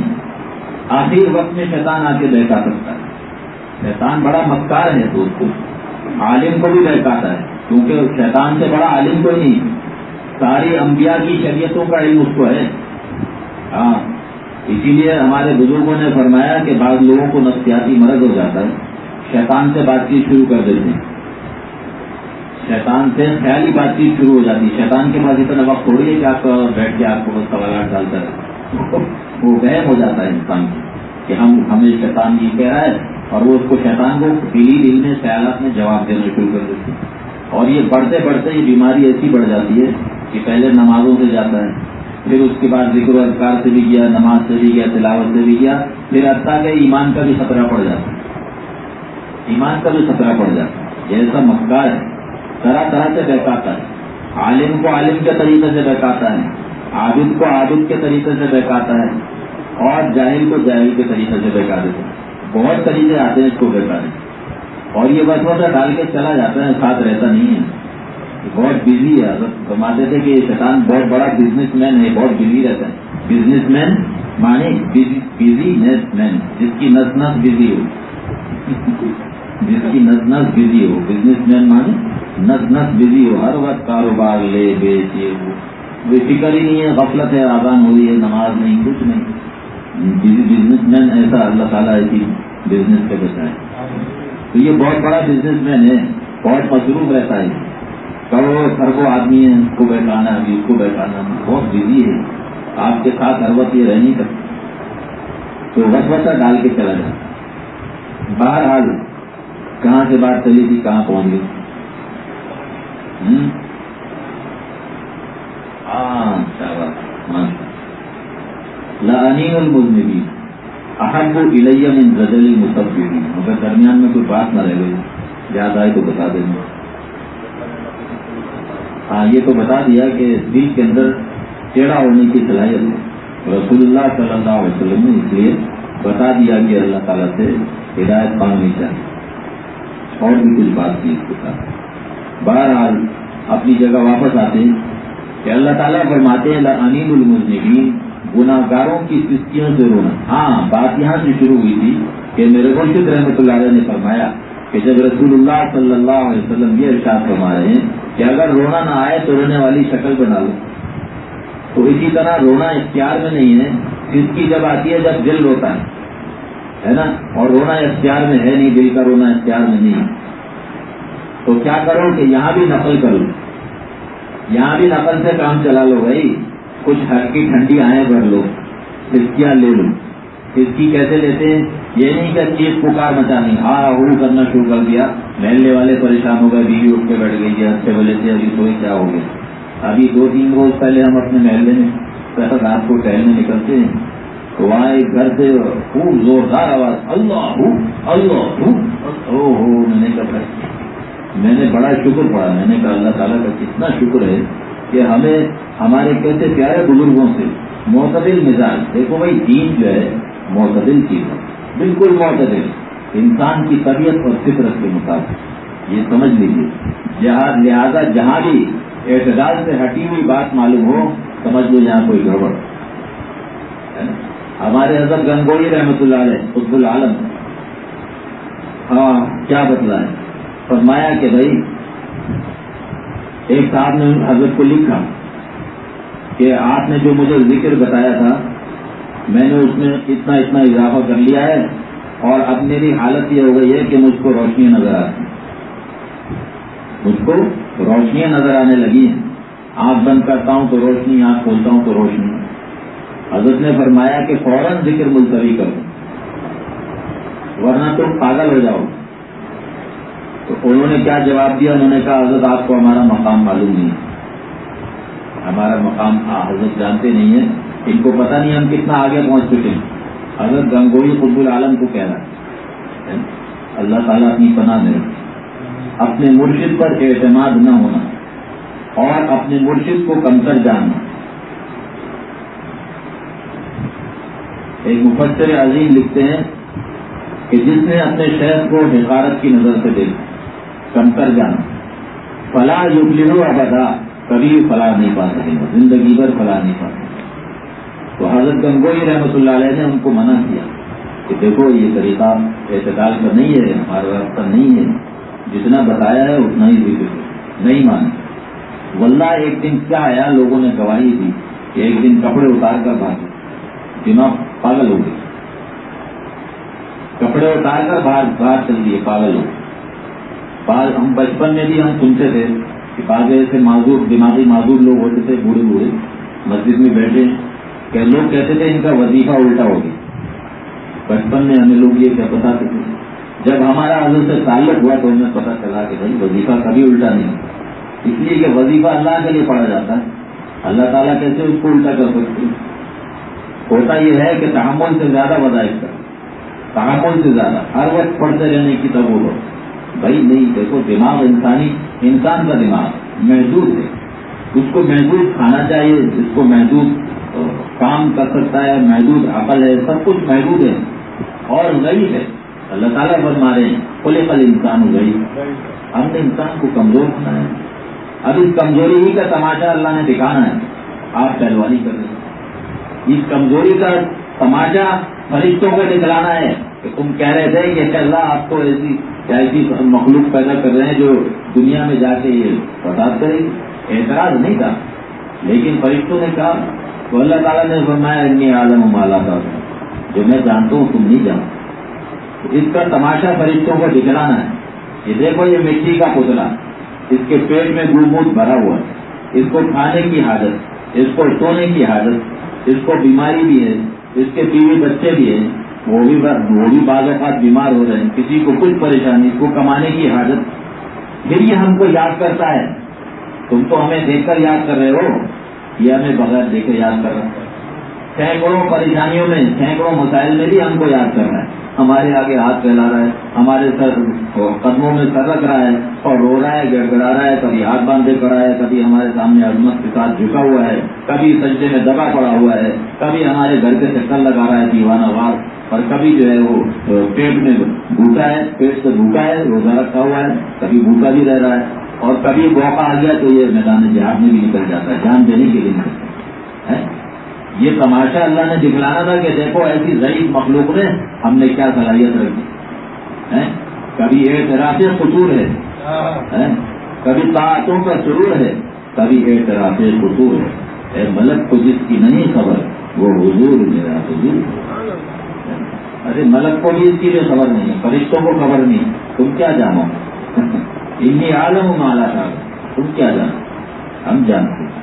آخر وقت میں شیطان آ کے بہکا سکتا ہے۔ شیطان بڑا مکار ہے دوست کو۔ عالم کو بھی بہکاتا ہے، کیونکہ شیطان سے بڑا عالم کوئی نہیں۔ ساری انبیاء کی شریعتوں کا علم اس کو ہے۔ ہاں اسی لیے ہمارے بزرگوں نے فرمایا کہ بعض لوگوں کو نفسیاتی مرض ہو جاتا ہے۔ شیطان سے بات چیت شروع کر دیتے ہیں۔ شیطان سے خیالی بات چیت شروع ہو جاتی ہے۔ شیطان کے پاس اتنا وقت تھوڑی ہے کہ آپ بیٹھ کے آپ کو سوالات ڈالتا ہے وہ وہم ہو جاتا ہے انسان کی کہ ہم ہمیں شیطان یہ کہہ رہا ہے اور وہ اس کو شیطان کو دلی دل میں، خیالات میں جواب دینا شروع کر دیتے اور یہ بڑھتے بڑھتے یہ بیماری ایسی بڑھ جاتی ہے کہ پہلے نمازوں سے جاتا ہے، پھر اس کے بعد ذکر و اذکار سے بھی گیا، نماز سے بھی گیا، تلاوت سے بھی گیا، پھر حتیٰ کے ایمان کا بھی خطرہ پڑ جاتا ہے۔ ایمان کا بھی خطرہ پڑ جاتا ہے۔ یہ ایسا مکار ہے۔ طرح طرح سے بہکاتا ہے۔ عالم کو عالم کے طریقے سے بہکاتا ہے۔ عابد کو عابد کے طریقے سے بہکاتا ہے اور جاہل کو جاہل کے طریقے سے بہکا دیتا ہے۔ بہت طریقے آتے ہیں اس کو بہکانے اور یہ بس وقت ڈال کے چلا جاتا ہے، ساتھ رہتا نہیں ہے۔ بہت بزی ہے۔ کماتے تھے کہ شیطان بہت بڑا بزنس مین ہے، بہت بزی رہتا ہے۔ بزنس مین مانی بزی مین جس کی نس نس بزی ہو۔ جس کی نس نس بزی ہو۔ بزنس مین مانے نس نس بزی ہو۔ ہر وقت کاروبار لے، بیچے۔ ہو وہ فکر ہی نہیں ہے، غفلت ہے، آزان ہو رہی ہے، نماز نہیں، کچھ نہیں۔ بزنس مین ایسا اللہ تعالیٰ ایسی بزنس کے بچائے۔ تو یہ بہت بڑا بزنس مین ہے، بہت مصروف رہتا ہے۔ کروڑوں خربوں آدمی ہے، اس کو بیٹھانا، ابھی اس کو بیٹھانا۔ بہت بزی ہے۔ آپ کے ساتھ ہر وقت یہ رہ نہیں سکتے تو وقت وقت ڈال کے چلا جائے۔ بہرحال، کہاں سے بات چلی تھی، کہاں پہنچ گئی ہاں لانی المزنبی احب الیہ من زجل المصبرین مگر درمیان میں کوئی بات نہ رہ گئی. یاد آئے تو بتا دیں ہاں یہ تو بتا دیا کہ دل کے اندر ٹیڑھا ہونے کی صلاحیت رسول اللہ صلی اللہ علیہ وسلم نے اس لیے بتا دیا کہ اللہ تعالیٰ سے ہدایت مانگنی چاہیے. اور بھی کچھ بات کی اس کے ساتھ. بہرحال، اپنی جگہ واپس آتے ہیں. کہ اللہ تعالیٰ فرماتے ہیں انیل المزنبین گناہ گاروں کی سستیوں سے رونا۔ ہاں بات یہاں سے شروع ہوئی تھی کہ میرے مرشد رحمۃ اللہ علیہ نے فرمایا کہ جب رسول اللہ صلی اللہ علیہ وسلم یہ ارشاد فرما رہے ہیں کہ اگر رونا نہ آئے تو رونے والی شکل بنا لو۔ تو اسی طرح رونا اختیار میں نہیں ہے جس کی جب آتی ہے جب دل روتا ہے ہے نا؟ اور رونا اختیار میں ہے نہیں، دل کا رونا اختیار میں نہیں۔ تو کیا کرو کہ یہاں بھی نقل کرو یہاں بھی نقل سے کام چلا لو بھائی۔ کچھ ہلکی ٹھنڈی آئیں بھر لو سسکیاں لے لو۔ سسکی کیسے لیتے ہیں؟ یہ نہیں کہ چیز پکار مچانی ہاں ہو کرنا شروع کر دیا۔ محلے والے پریشان ہو گئے، بیوی اٹھ کے بیٹھ گئی ہے اچھے بولے تھے ابھی سوئی کیا ہو گیا؟ ابھی دو تین روز پہلے ہم اپنے محلے میں رات کو ٹہلنے نکلتے ہیں۔ تو وہاں ایک گھر سے خوب زوردار آواز، اللہ اللہ میں نے کہا میں نے بڑا شکر پڑا میں نے کہا اللہ تعالیٰ کا کتنا شکر ہے۔ کہ ہمیں ہمارے کیسے پیارے بزرگوں سے معتدل مزاج، دیکھو بھائی، دین جو ہے، معتدل چیز ہے۔ بالکل معتدل۔ انسان کی طبیعت اور فطرت کے مطابق۔ یہ سمجھ لیجیے جہاں لہذا جہاں بھی اعتدال سے ہٹی ہوئی بات معلوم ہو، سمجھ لو یہاں کوئی گڑبڑ۔ ہمارے حضرت گنگوئی رحمۃ اللہ علیہ خطب العالم۔ ہاں کیا بدلا ہے فرمایا کہ بھائی ایک صاحب نے حضرت کو لکھا کہ آپ نے جو مجھے ذکر بتایا تھا، میں نے اس میں اتنا اتنا اضافہ کر لیا ہے اور اب میری حالت یہ ہو گئی ہے کہ مجھ کو روشنیاں نظر آتی مجھ کو روشنیاں نظر آنے لگی ہیں۔ آنکھ بند کرتا ہوں تو روشنی، آنکھ کھولتا ہوں تو روشنی۔ حضرت نے فرمایا کہ فوراً ذکر ملتوی کرو، ورنہ تم پاگل ہو جاؤ۔ تو انہوں نے کیا جواب دیا؟ انہوں نے کہا، حضرت، آپ کو ہمارا مقام معلوم نہیں ہمارا مقام حضرت جانتے نہیں ہیں۔ ان کو پتہ نہیں ہم کتنا آگے پہنچ چکے ہیں۔ حضرت گنگوئی قطب العالم کو کہہ رہا ہے۔ اللہ تعالیٰ اپنی پناہ میں اپنے مرشد پر اعتماد نہ ہونا اور اپنے مرشد کو کمتر جاننا۔ ایک مفسر عظیم لکھتے ہیں کہ جس نے اپنے شہر کو حقارت کی نظر سے دیکھا۔ کمتر جانا فلاح یوگلو ابدا، کبھی فلاح نہیں پا سکیں گے، زندگی بھر فلاح نہیں پا سکیں تو حضرت گنگوئی رحمۃ اللہ علیہ نے ان کو منع کیا کہ دیکھو، یہ طریقہ اعتدال کا نہیں ہے ہمارا راستہ نہیں ہے۔ جتنا بتایا ہے، اتنا ہی ذکر نہیں مانے۔ واللہ، ایک دن کیا آیا، لوگوں نے گواہی دی کہ ایک دن کپڑے اتار کر بھاگے۔ دماغ پاگل ہو گئے کپڑے اتار کر باہر باہر چل دیے، پاگل ہو گئے۔ ہم بچپن میں بھی ہم سنتے تھے کہ بعض ایسے معذور، دماغی معذور لوگ ہوتے تھے، بوڑھے بوڑھے، مسجد میں بیٹھے، کہ لوگ کہتے تھے ان کا وظیفہ الٹا ہو گیا۔ بچپن میں ہمیں لوگ یہ کیا بتاتے تھے؟ جب ہمارا حضرت سے تعلق ہوا تو ہمیں پتا چلا کہ بھائی وظیفہ کبھی الٹا نہیں ہوتا۔ اس لیے کہ وظیفہ اللہ کے لیے پڑھا جاتا ہے۔ اللہ تعالیٰ کیسے اس کو الٹا کر سکتے ہوتا یہ ہے کہ تحمل سے زیادہ وظائف کا تحمل سے زیادہ، ہر وقت پڑھتے رہنے کی تب وہ بھائی نہیں، دیکھو، دماغ انسانی، انسان کا دماغ محدود ہے۔ اس کو محدود کھانا چاہیے، اس کو محدود کام کر سکتا ہے، محدود عقل ہے، سب کچھ محدود ہے۔ اور غریب ہے۔ اللہ تعالیٰ فرما رہے ہیں کھلے پل انسان گئی ہم نے انسان کو کمزور بنایا ہے۔ اب اس کمزوری ہی کا تماشا اللہ نے دکھانا ہے۔ آپ پہلوانی کر رہے ہیں۔ اس کمزوری کا تماشا فرشتوں کو دکھلانا ہے۔ تم کہہ رہے تھے کہ اللہ آپ کو ایسی ایسی مخلوق پیدا کر رہے ہیں جو دنیا میں جا کے یہ بتا کرے گی۔ اعتراض نہیں تھا۔ لیکن فرشتوں نے کہا، تو اللہ تعالیٰ نے فرمایا اتنی عالم مالا کا جو میں جانتا ہوں، تم نہیں جانتا اس کا تماشا فرشتوں کو دکھلانا ہے۔ یہ دیکھو، یہ مٹی کا پتلا۔ اس کے پیٹ میں گلموت بھرا ہوا ہے۔ اس کو کھانے کی حاجت، اس کو سونے کی حاجت، اس کو بیماری بھی ہے، اس کے بیوی بچے بھی ہیں۔ وہ بھی وہ بھی بعض اوقات بیمار ہو رہے ہیں۔ کسی کو کچھ پریشانی، اس کو کمانے کی حاجت۔ پھر یہ ہم کو یاد کرتا ہے۔ تم تو ہمیں دیکھ کر یاد کر رہے ہو۔ یہ ہمیں بغیر دیکھ کر یاد کر رہا ہے۔ سینکڑوں پریشانیوں میں، سینکڑوں مسائل میں بھی ہم کو یاد کر رہا ہے۔ ہمارے آگے ہاتھ پھیلا رہا ہے، ہمارے سر قدموں میں سر رکھ رہا ہے اور رو رہا ہے گڑ گڑا رہا ہے، کبھی ہاتھ باندھے پڑا ہے، کبھی ہمارے سامنے عظمت کے ساتھ جھکا ہوا ہے، کبھی سجدے میں دبا پڑا ہوا ہے، کبھی ہمارے گھر کے چکر لگا رہا ہے، دیوانہ وار، اور کبھی جو ہے وہ پیٹ میں بھوکا ہے، پیٹ سے بھوکا ہے، روزہ رکھا ہوا ہے، کبھی بھوکا بھی رہ رہا ہے، اور کبھی موقع آ گیا تو یہ میدان جہاد میں بھی نکل جاتا ہے، جان دینے کے لیے نکلتا ہے؟ یہ تماشا اللہ نے دکھلانا تھا کہ دیکھو ایسی ضعیف مخلوق نے ہم نے کیا صلاحیت رکھی۔ کبھی اعتراف قصور ہے۔ کبھی طاعتوں کا سرور ہے۔ کبھی اعتراف قصور ہے۔ اے ملک کو جس کی نہیں خبر، وہ حضور میرا حضور۔ ارے ملک کو بھی اس کی بھی خبر نہیں، فرشتوں کو خبر نہیں۔ تم کیا جانو؟ انی عالم مالا تھا تم کیا جانو؟ ہم جانتے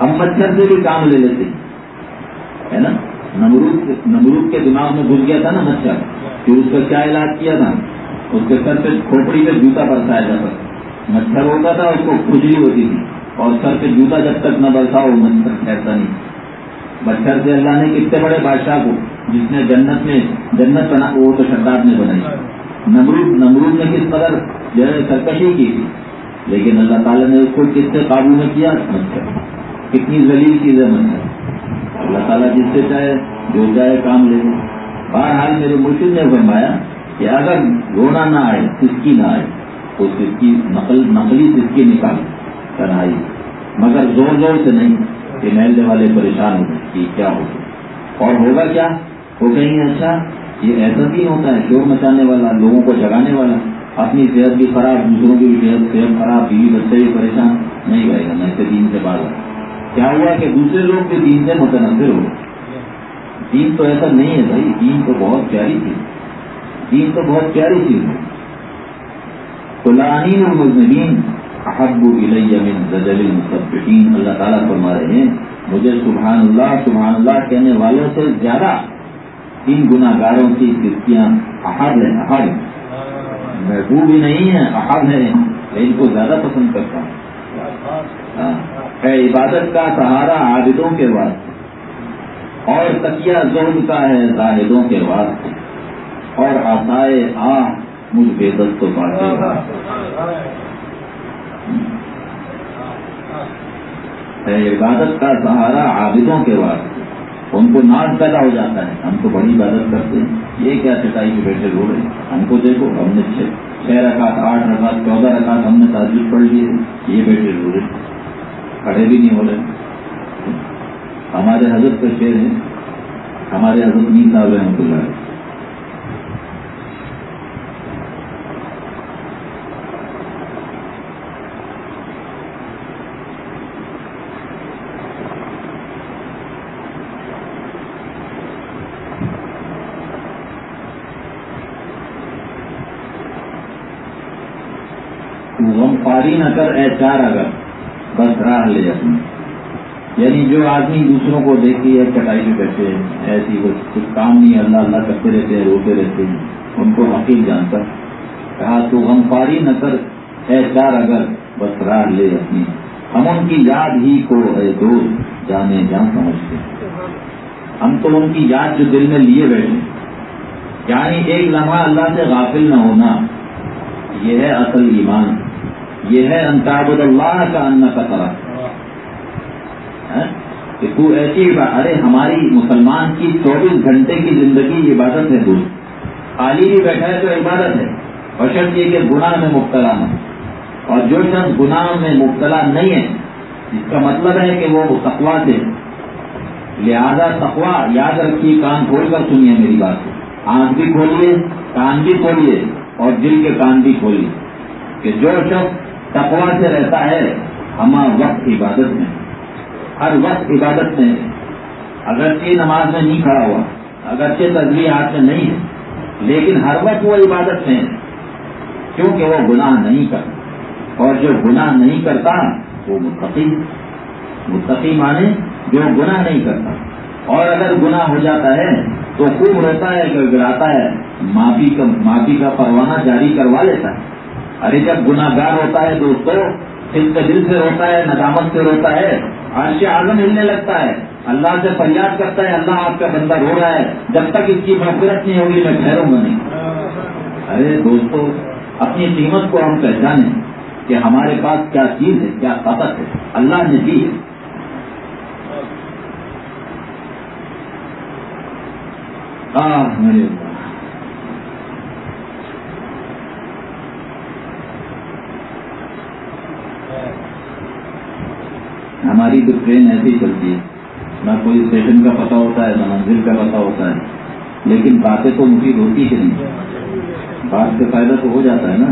ہم مچھر سے بھی کام لے لیتے ہے نا؟ نمرود نمرود کے دماغ میں گھس گیا تھا نا مچھر۔ پھر اس کا کیا علاج کیا تھا؟ اس کے سر پہ کھوپڑی پہ جوتا برسایا جاتا تھا۔ مچھر ہوتا تھا، اس کو کھجلی ہوتی تھی۔ اور سر پہ جوتا جب تک نہ برسا، وہ مچھر ٹھہرتا نہیں۔ مچھر سے اللہ نے کتنے بڑے بادشاہ کو جس نے جنت میں جنت بنا وہ تو شداد نے بنائی۔ نمرود نمرود نے کس قدر جو ہے سرکشی کی تھی، لیکن اللہ تعالیٰ نے اس کو کس سے قابو میں کیا؟ مچھر۔ کتنی ذلیل چیزیں بن ہے اللہ تعالیٰ جس سے چاہے جو چاہے کام لے لے۔ بہرحال میرے مرشد نے فرمایا کہ اگر رونا نہ آئے، سسکی نہ آئے، تو سسکی نقل نقلی سسکی نکال کڑھائی مگر زور زور سے نہیں کہ محلے والے پریشان ہو کہ کیا ہوگا اور ہوگا کیا؟ وہ کہیں اچھا یہ ایسا بھی ہوتا ہے، شور مچانے والا، لوگوں کو جگانے والا، اپنی صحت بھی خراب، دوسروں کی بھی صحت خراب، بیوی بچے بھی پریشان، نہیں رہے گا میں سے دین سے بات کیا ہوا کہ دوسرے لوگ بھی دین سے متنفر ہو دین تو ایسا نہیں ہے بھائی، دین تو بہت پیاری چیز دین تو بہت پیاری چیز ہے۔ قلعین المزمین احب الیہ من زجل المصبحین اللہ تعالیٰ فرما رہے ہیں، مجھے سبحان اللہ سبحان اللہ کہنے والوں سے زیادہ ان گناہ گاروں کی کشتیاں احد ہیں احد محبوب ہی نہیں ہے احد ہے میں ان کو زیادہ پسند کرتا ہوں۔ ہاں۔ ہے عبادت کا سہارا عابدوں کے واسطے اور تکیہ زہد کا ہے زاہدوں کے واسطے اور آسائے آ مجھ بے دست تو بانٹے گا عبادت کا سہارا عابدوں کے بعد ان کو ناز پیدا ہو جاتا ہے۔ ہم تو بڑی عبادت کرتے ہیں۔ یہ کیا چٹائی میں بیٹھے رو رہے ہیں؟ ہم کو دیکھو، ہم نے چھ رکعت، آٹھ رکعت، چودہ رکعت ہم نے تعجب پڑھ لیے۔ یہ بیٹھے رو رہے کھڑے بھی نہیں ہو رہے۔ ہمارے حضرت کا شعر ہے، ہمارے حضرت نہیں صاحب رحمۃ اللہ غم پاری نہ کر اے چار اگر۔ بس راہ لے اپنی یعنی جو آدمی دوسروں کو دیکھتی ہے، چٹائی میں بیٹھے ہیں ایسی کچھ کام نہیں اللہ اللہ کرتے رہتے ہیں، روتے رہتے ہیں، ان کو حقیق جانتا کہا، تو غم پاری نہ کر اے چار اگر بس راہ لے اپنی ہم ان کی یاد ہی کو، اے دوست، جانے جان سمجھتے ہم تو ان کی یاد جو دل میں لیے بیٹھے۔ یعنی ایک لمحہ اللہ سے غافل نہ ہونا، یہ ہے اصل ایمان۔ یہ ہے انتاب اللہ کا ان کا ہاں؟ طرح کہ تو ایسی ارے ہماری مسلمان کی چوبیس گھنٹے کی زندگی عبادت ہے دوست. خالی بھی بیٹھا ہے تو عبادت ہے. اور شخص یہ کہ گناہ میں مبتلا نہ اور جو شخص گناہ میں مبتلا نہیں ہے، اس کا مطلب ہے کہ وہ تقوا سے لہذا تقوا یاد رکھیے، کان کھول کر سنیے میری بات. آنکھ بھی کھولیے، کان بھی کھولیے، اور دل کے کان بھی کھولیے. کہ جو شخص تقوا سے رہتا ہے، ہمارا وقت عبادت میں۔ ہر وقت عبادت میں اگرچہ نماز میں نہیں کھڑا ہوا، اگرچہ تصویر ہاتھ میں نہیں ہے، لیکن ہر وقت وہ عبادت میں ہے، کیونکہ وہ گناہ نہیں کرتا۔ اور جو گناہ نہیں کرتا، وہ متقی متقی مانے جو گناہ نہیں کرتا۔ اور اگر گناہ ہو جاتا ہے، تو خوب رہتا ہے کہ گراتا ہے، معافی کا معافی کا پروانہ جاری کروا لیتا ہے۔ ارے جب گناگار ہوتا ہے دوستوں اس کا دل سے روتا ہے، ندامت سے روتا ہے، عرش اعظم ہلنے لگتا ہے۔ اللہ سے فریاد کرتا ہے، اللہ آپ کا بندہ رو رہا ہے۔ جب تک اس کی مغفرت نہیں ہوگی، میں ٹھہروں گا نہیں۔ ارے دوستو، اپنی قیمت کو ہم پہچانے کہ ہمارے پاس کیا چیز ہے، کیا طاقت ہے۔ اللہ نے دی ہے۔ میرے ہماری تو ٹرین ایسی ہی چلتی ہے۔ نہ کوئی اسٹیشن کا پتہ ہوتا ہے، نہ منزل کا پتہ ہوتا ہے۔ لیکن باتیں تو مفید ہوتی کہ نہیں۔ بات سے فائدہ تو ہو جاتا ہے نا۔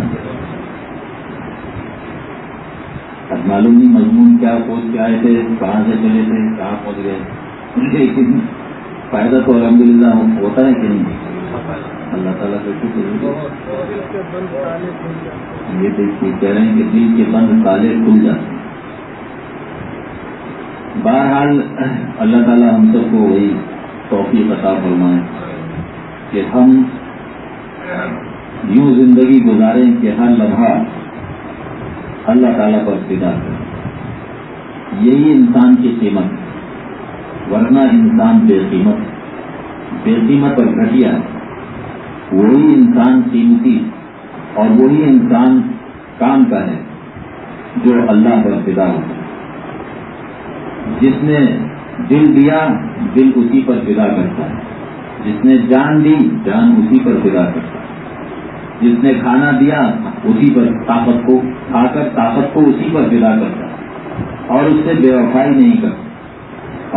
اب معلوم نہیں مضمون کیا پہنچ کے آئے تھے کہاں سے چلے تھے، کہاں پہنچ گئے۔ لیکن فائدہ تو الحمد للہ ہوتا ہے کہ نہیں؟ اللہ تعالیٰ سے یہ دیکھیے کہہ رہے ہیں کہ دل کے بند تالے کھل جاتے ہیں۔ بہرحال، اللہ تعالیٰ ہم سب کو وہی توفیق عطا فرمائے کہ ہم یوں زندگی گزاریں کہ ہر لمحہ اللہ تعالیٰ پر فدا کریں۔ یہی انسان کی قیمت ورنہ انسان بے قیمت بے قیمت اور گھٹیا وہی انسان قیمتی اور وہی انسان کام کا ہے جو اللہ پر فدا ہوتا جس نے دل دیا، دل اسی پر فدا کرتا ہے۔ جس نے جان دی، جان اسی پر فدا کرتا ہے۔ جس نے کھانا دیا، اسی پر طاقت کو، کھا کر طاقت کو اسی پر فدا کرتا ہے۔ اور اس سے بے وفائی نہیں کرتا۔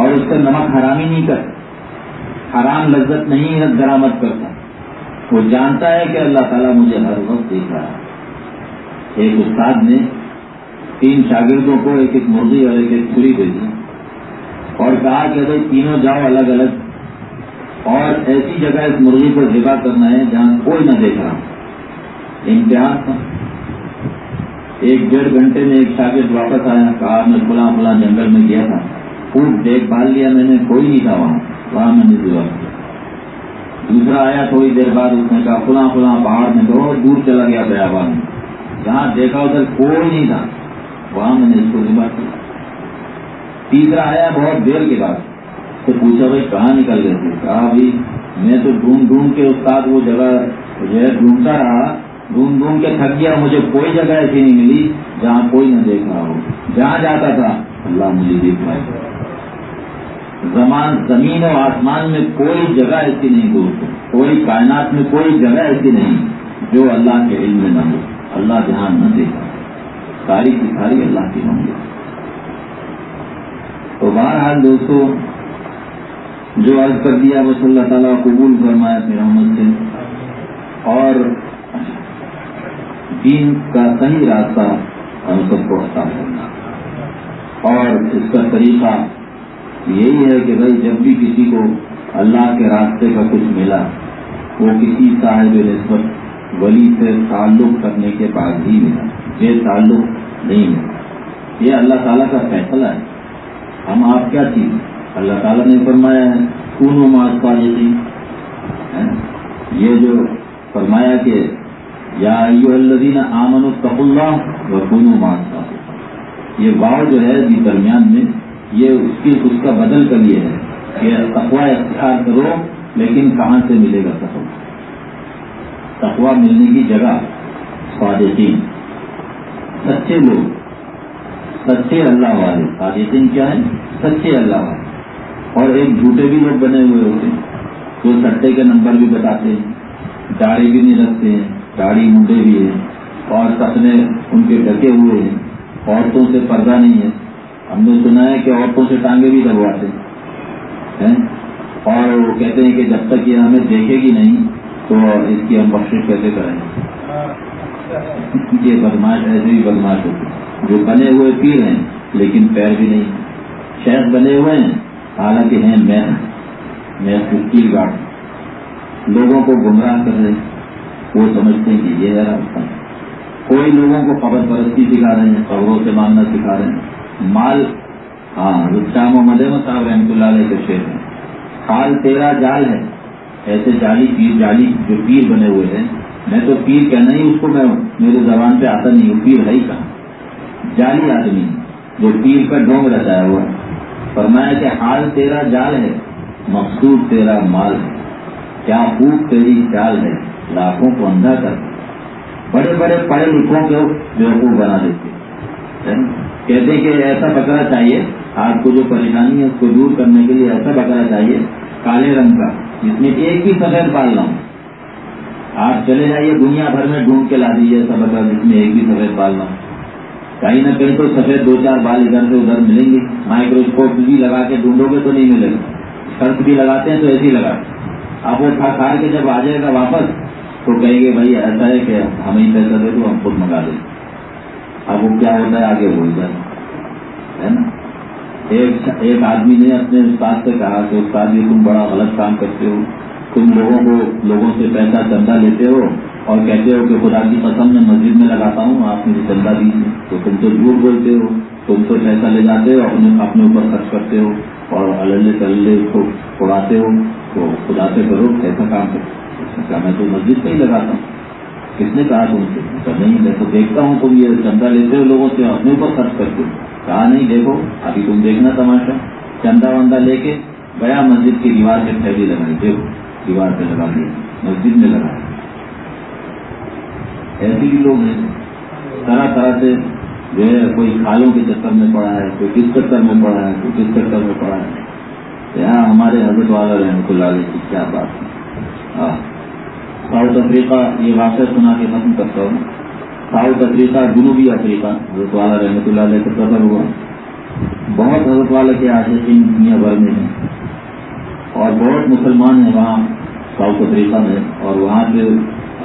اور اس سے نمک حرامی نہیں کرتا۔ حرام لذت نہیں درامد کرتا۔ وہ جانتا ہے کہ اللہ تعالیٰ مجھے ہر وقت دیکھ رہا ہے۔ ایک استاد نے تین شاگردوں کو ایک ایک مرغی اور ایک ایک چھری دے دی اور کہا کہ بھائی تینوں جاؤ الگ الگ۔ اور ایسی جگہ اس مرغی کو جگہ کرنا ہے جہاں کوئی نہ دیکھ رہا امتحان تھا۔ ایک ڈیڑھ گھنٹے میں ایک شاگرد واپس آیا، کہا میں کھلا کھلا جنگل میں گیا تھا۔ خوب دیکھ بھال لیا میں نے، کوئی نہیں تھا وہاں۔ وہاں میں نے دعا کیا۔ دوسرا آیا تھوڑی دیر بعد، اس نے کہا کھلا کھلا پہاڑ میں بہت دور چلا گیا بیابان۔ میں جہاں دیکھا ادھر کوئی نہیں تھا۔ وہاں میں نے اس کو ذبح کیا۔ تیسرا آیا بہت دیر کے بعد۔ تو پوچھا بھائی کہاں نکل گئے تھے؟ کہا بھائی میں تو ڈھونڈ ڈھونڈ کے استاد وہ جگہ جو ہے ڈھونڈتا رہا۔ ڈھونڈ ڈھونڈ کے تھک گیا، مجھے کوئی جگہ ایسی نہیں ملی جہاں کوئی نہ دیکھ رہا ہو۔ جہاں جاتا تھا، اللہ مجھے دیکھ رہا زمان، زمین و آسمان میں کوئی جگہ ایسی نہیں دوست۔ کوئی کائنات میں کوئی جگہ ایسی نہیں جو اللہ کے علم میں نہ ہو۔ اللہ دھیان نہ دیکھا۔ ساری کی ساری اللہ کی ہوں گے۔ تو بہرحال دوستوں جو عرض کر دیا بس اللہ تعالیٰ قبول فرمایا پھر محمد سے۔ اور دین کا صحیح راستہ ہم سب کو عطا کرنا۔ اور اس کا طریقہ یہی ہے کہ بھائی جب بھی کسی کو اللہ کے راستے کا کچھ ملا، وہ کسی صاحب نسبت، ولی سے تعلق کرنے کے بعد ہی ملا یہ تعلق نہیں ہے یہ اللہ تعالیٰ کا فیصلہ ہے۔ ہم آپ کیا چیز اللہ تعالیٰ نے فرمایا ہے کون و ماس پالی یہ جو فرمایا کہ یا الدین آمن الطف اللہ و کون و ماس یہ واؤ جو ہے جی درمیان میں، یہ اس کی اس کا بدل کر یہ ہے کہ تقوا اختیار کرو، لیکن کہاں سے ملے گا تقوا تقوا ملنے کی جگہ صادقین۔ سچے لوگ سچے اللہ والے۔ صادقین کیا ہے سچے اللہ والے۔ اور ایک جھوٹے بھی لوگ بنے ہوئے ہوتے ہیں۔ جو سٹے کے نمبر بھی بتاتے ہیں، داڑھی بھی نہیں رکھتے ہیں، داڑھی منڈے بھی ہیں، اور سپنے ان کے ڈکے ہوئے ہیں۔ عورتوں سے پردہ نہیں ہے۔ ہم نے سنا ہے کہ عورتوں سے ٹانگے بھی لگواتے ہیں۔ اور وہ کہتے ہیں کہ جب تک یہ ہمیں دیکھے گی نہیں، تو اس کی ہم بخش کیسے کریں؟ یہ بدماش، ایسے بھی بدماش ہوتے ہیں۔ جو بنے ہوئے پیر ہیں، لیکن پیر بھی نہیں شہر بنے ہوئے ہیں، حالانکہ ہیں میں میں کی گارڈ لوگوں کو گمراہ کر رہے وہ سمجھتے ہیں کہ یہ ہے۔ راستہ کوئی لوگوں کو خبر پرستی سکھا رہے ہیں خبروں سے ماننا سکھا رہے ہیں۔ مال ہاں شام و مدے صاحب رحمۃ اللہ علیہ کے شیر ہے خال تیرا جال ہے۔ ایسے جالی پیر، جالی جو پیر بنے ہوئے ہیں۔ میں تو پیر کہنا ہی اس کو میں میرے زبان پہ آتا نہیں ہوں پیر ہے ہی کہاں؟ جالی آدمی جو پیر کا ڈونگ رہتا ہے وہ۔ فرمایا کہ حال تیرا جال ہے، مقصود تیرا مال ہے۔ کیا خوب تیری چال ہے، لاکھوں کو اندھا کر۔ بڑے بڑے پڑھے لکھوں کو بیوقوف بنا دیتے۔ یعنی کہتے کہ ایسا بکرا چاہیے، آپ کو جو پریشانی ہے اس کو دور کرنے کے لیے ایسا بکرا چاہیے، کالے رنگ کا، جس میں ایک ہی سفید پالنا ہوں۔ آپ چلے جائیے، دنیا بھر میں ڈھونڈ کے لا دیجیے ایسا بکرا جس میں ایک ہی سفید پالنا ہوں۔ کہیں نہ کہیں تو سفید دو چار بال ادھر سے ادھر ملیں گے۔ مائکروسکوپ بھی لگا کے ڈھونڈو گے تو نہیں ملے گا۔ شرط بھی لگاتے ہیں تو ایسے ہی لگاتے اب وہ کھا کھا کے جب آ جائے گا واپس تو کہیں گے بھائی ایسا ہے کہ ہمیں پیسہ دے دو، ہم خود منگا دیں اب وہ کیا ہوتا ہے؟ آگے بول جائے ہے۔ نا؟ ایک ایک آدمی نے اپنے استاد سے کہا کہ استاد جی تم بڑا غلط کام کرتے ہو۔ تم لوگوں کو لوگوں سے پیسہ چندہ لیتے ہو۔ اور کہتے ہو کہ خدا کی قسم میں مسجد میں لگاتا ہوں، آپ مجھے چندہ دیجیے تو تم تو جھوٹ بولتے ہو تم تو پیسہ لے جاتے ہو، اپنے اپنے اوپر خرچ کرتے ہو اور اللہ تلے کو اڑاتے ہو۔ تو خدا سے کرو، کیسا کام کرتے میں تو مسجد پہ ہی لگاتا ہوں۔ کس نے کہا تم سے؟ نہیں، میں تو دیکھتا ہوں، تم یہ چندہ لیتے ہو لوگوں سے، اپنے اوپر خرچ کرتے ہو۔ کہا، نہیں، دیکھو، ابھی تم دیکھنا تماشا۔ چندہ وندہ لے کے گیا، مسجد کی دیوار سے پھیلی لگائی۔ دیکھو، دیوار پہ لگا دیا مسجد میں لگا ایسے بھی لوگ ہیں۔ طرح طرح سے جو ہے کوئی کھالوں کے چکر میں پڑا ہے، کوئی کس چکر میں پڑا ہے، کوئی کس چکر میں پڑا ہے۔ یہاں ہمارے حضرت والا رحمۃ اللہ علیہ کی کیا بات ہے۔ ہاں۔ ساؤتھ افریقہ یہ واقعہ سنا کے ختم کرتا ہوں۔ ساؤتھ افریقہ جنوبی افریقہ، حضرت والا رحمۃ اللہ علیہ کا سفر ہوا۔ بہت حضرت والا کے آشقین دنیا بھر میں ہیں۔ اور بہت مسلمان ہیں وہاں ساؤتھ افریقہ میں، اور وہاں پہ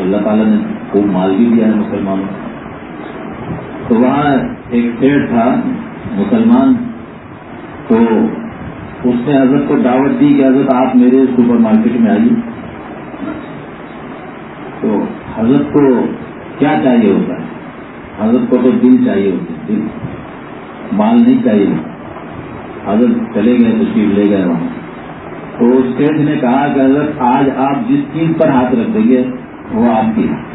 اللہ تعالیٰ نے خوب مال بھی دیا ہے مسلمانوں تو وہاں ایک پیڑ تھا مسلمان، تو اس نے حضرت کو دعوت دی کہ حضرت آپ میرے سپر مارکیٹ میں آئیے۔ تو حضرت کو کیا چاہیے ہوتا ہے؟ حضرت کو تو دل چاہیے ہوتا ہے، دل۔ مال نہیں چاہیے۔ حضرت چلے گئے، تشریف لے گئے وہاں۔ تو اس نے کہا کہ حضرت، آج آپ جس چیز پر ہاتھ رکھ دیں گے، وہ آپ کی ہے۔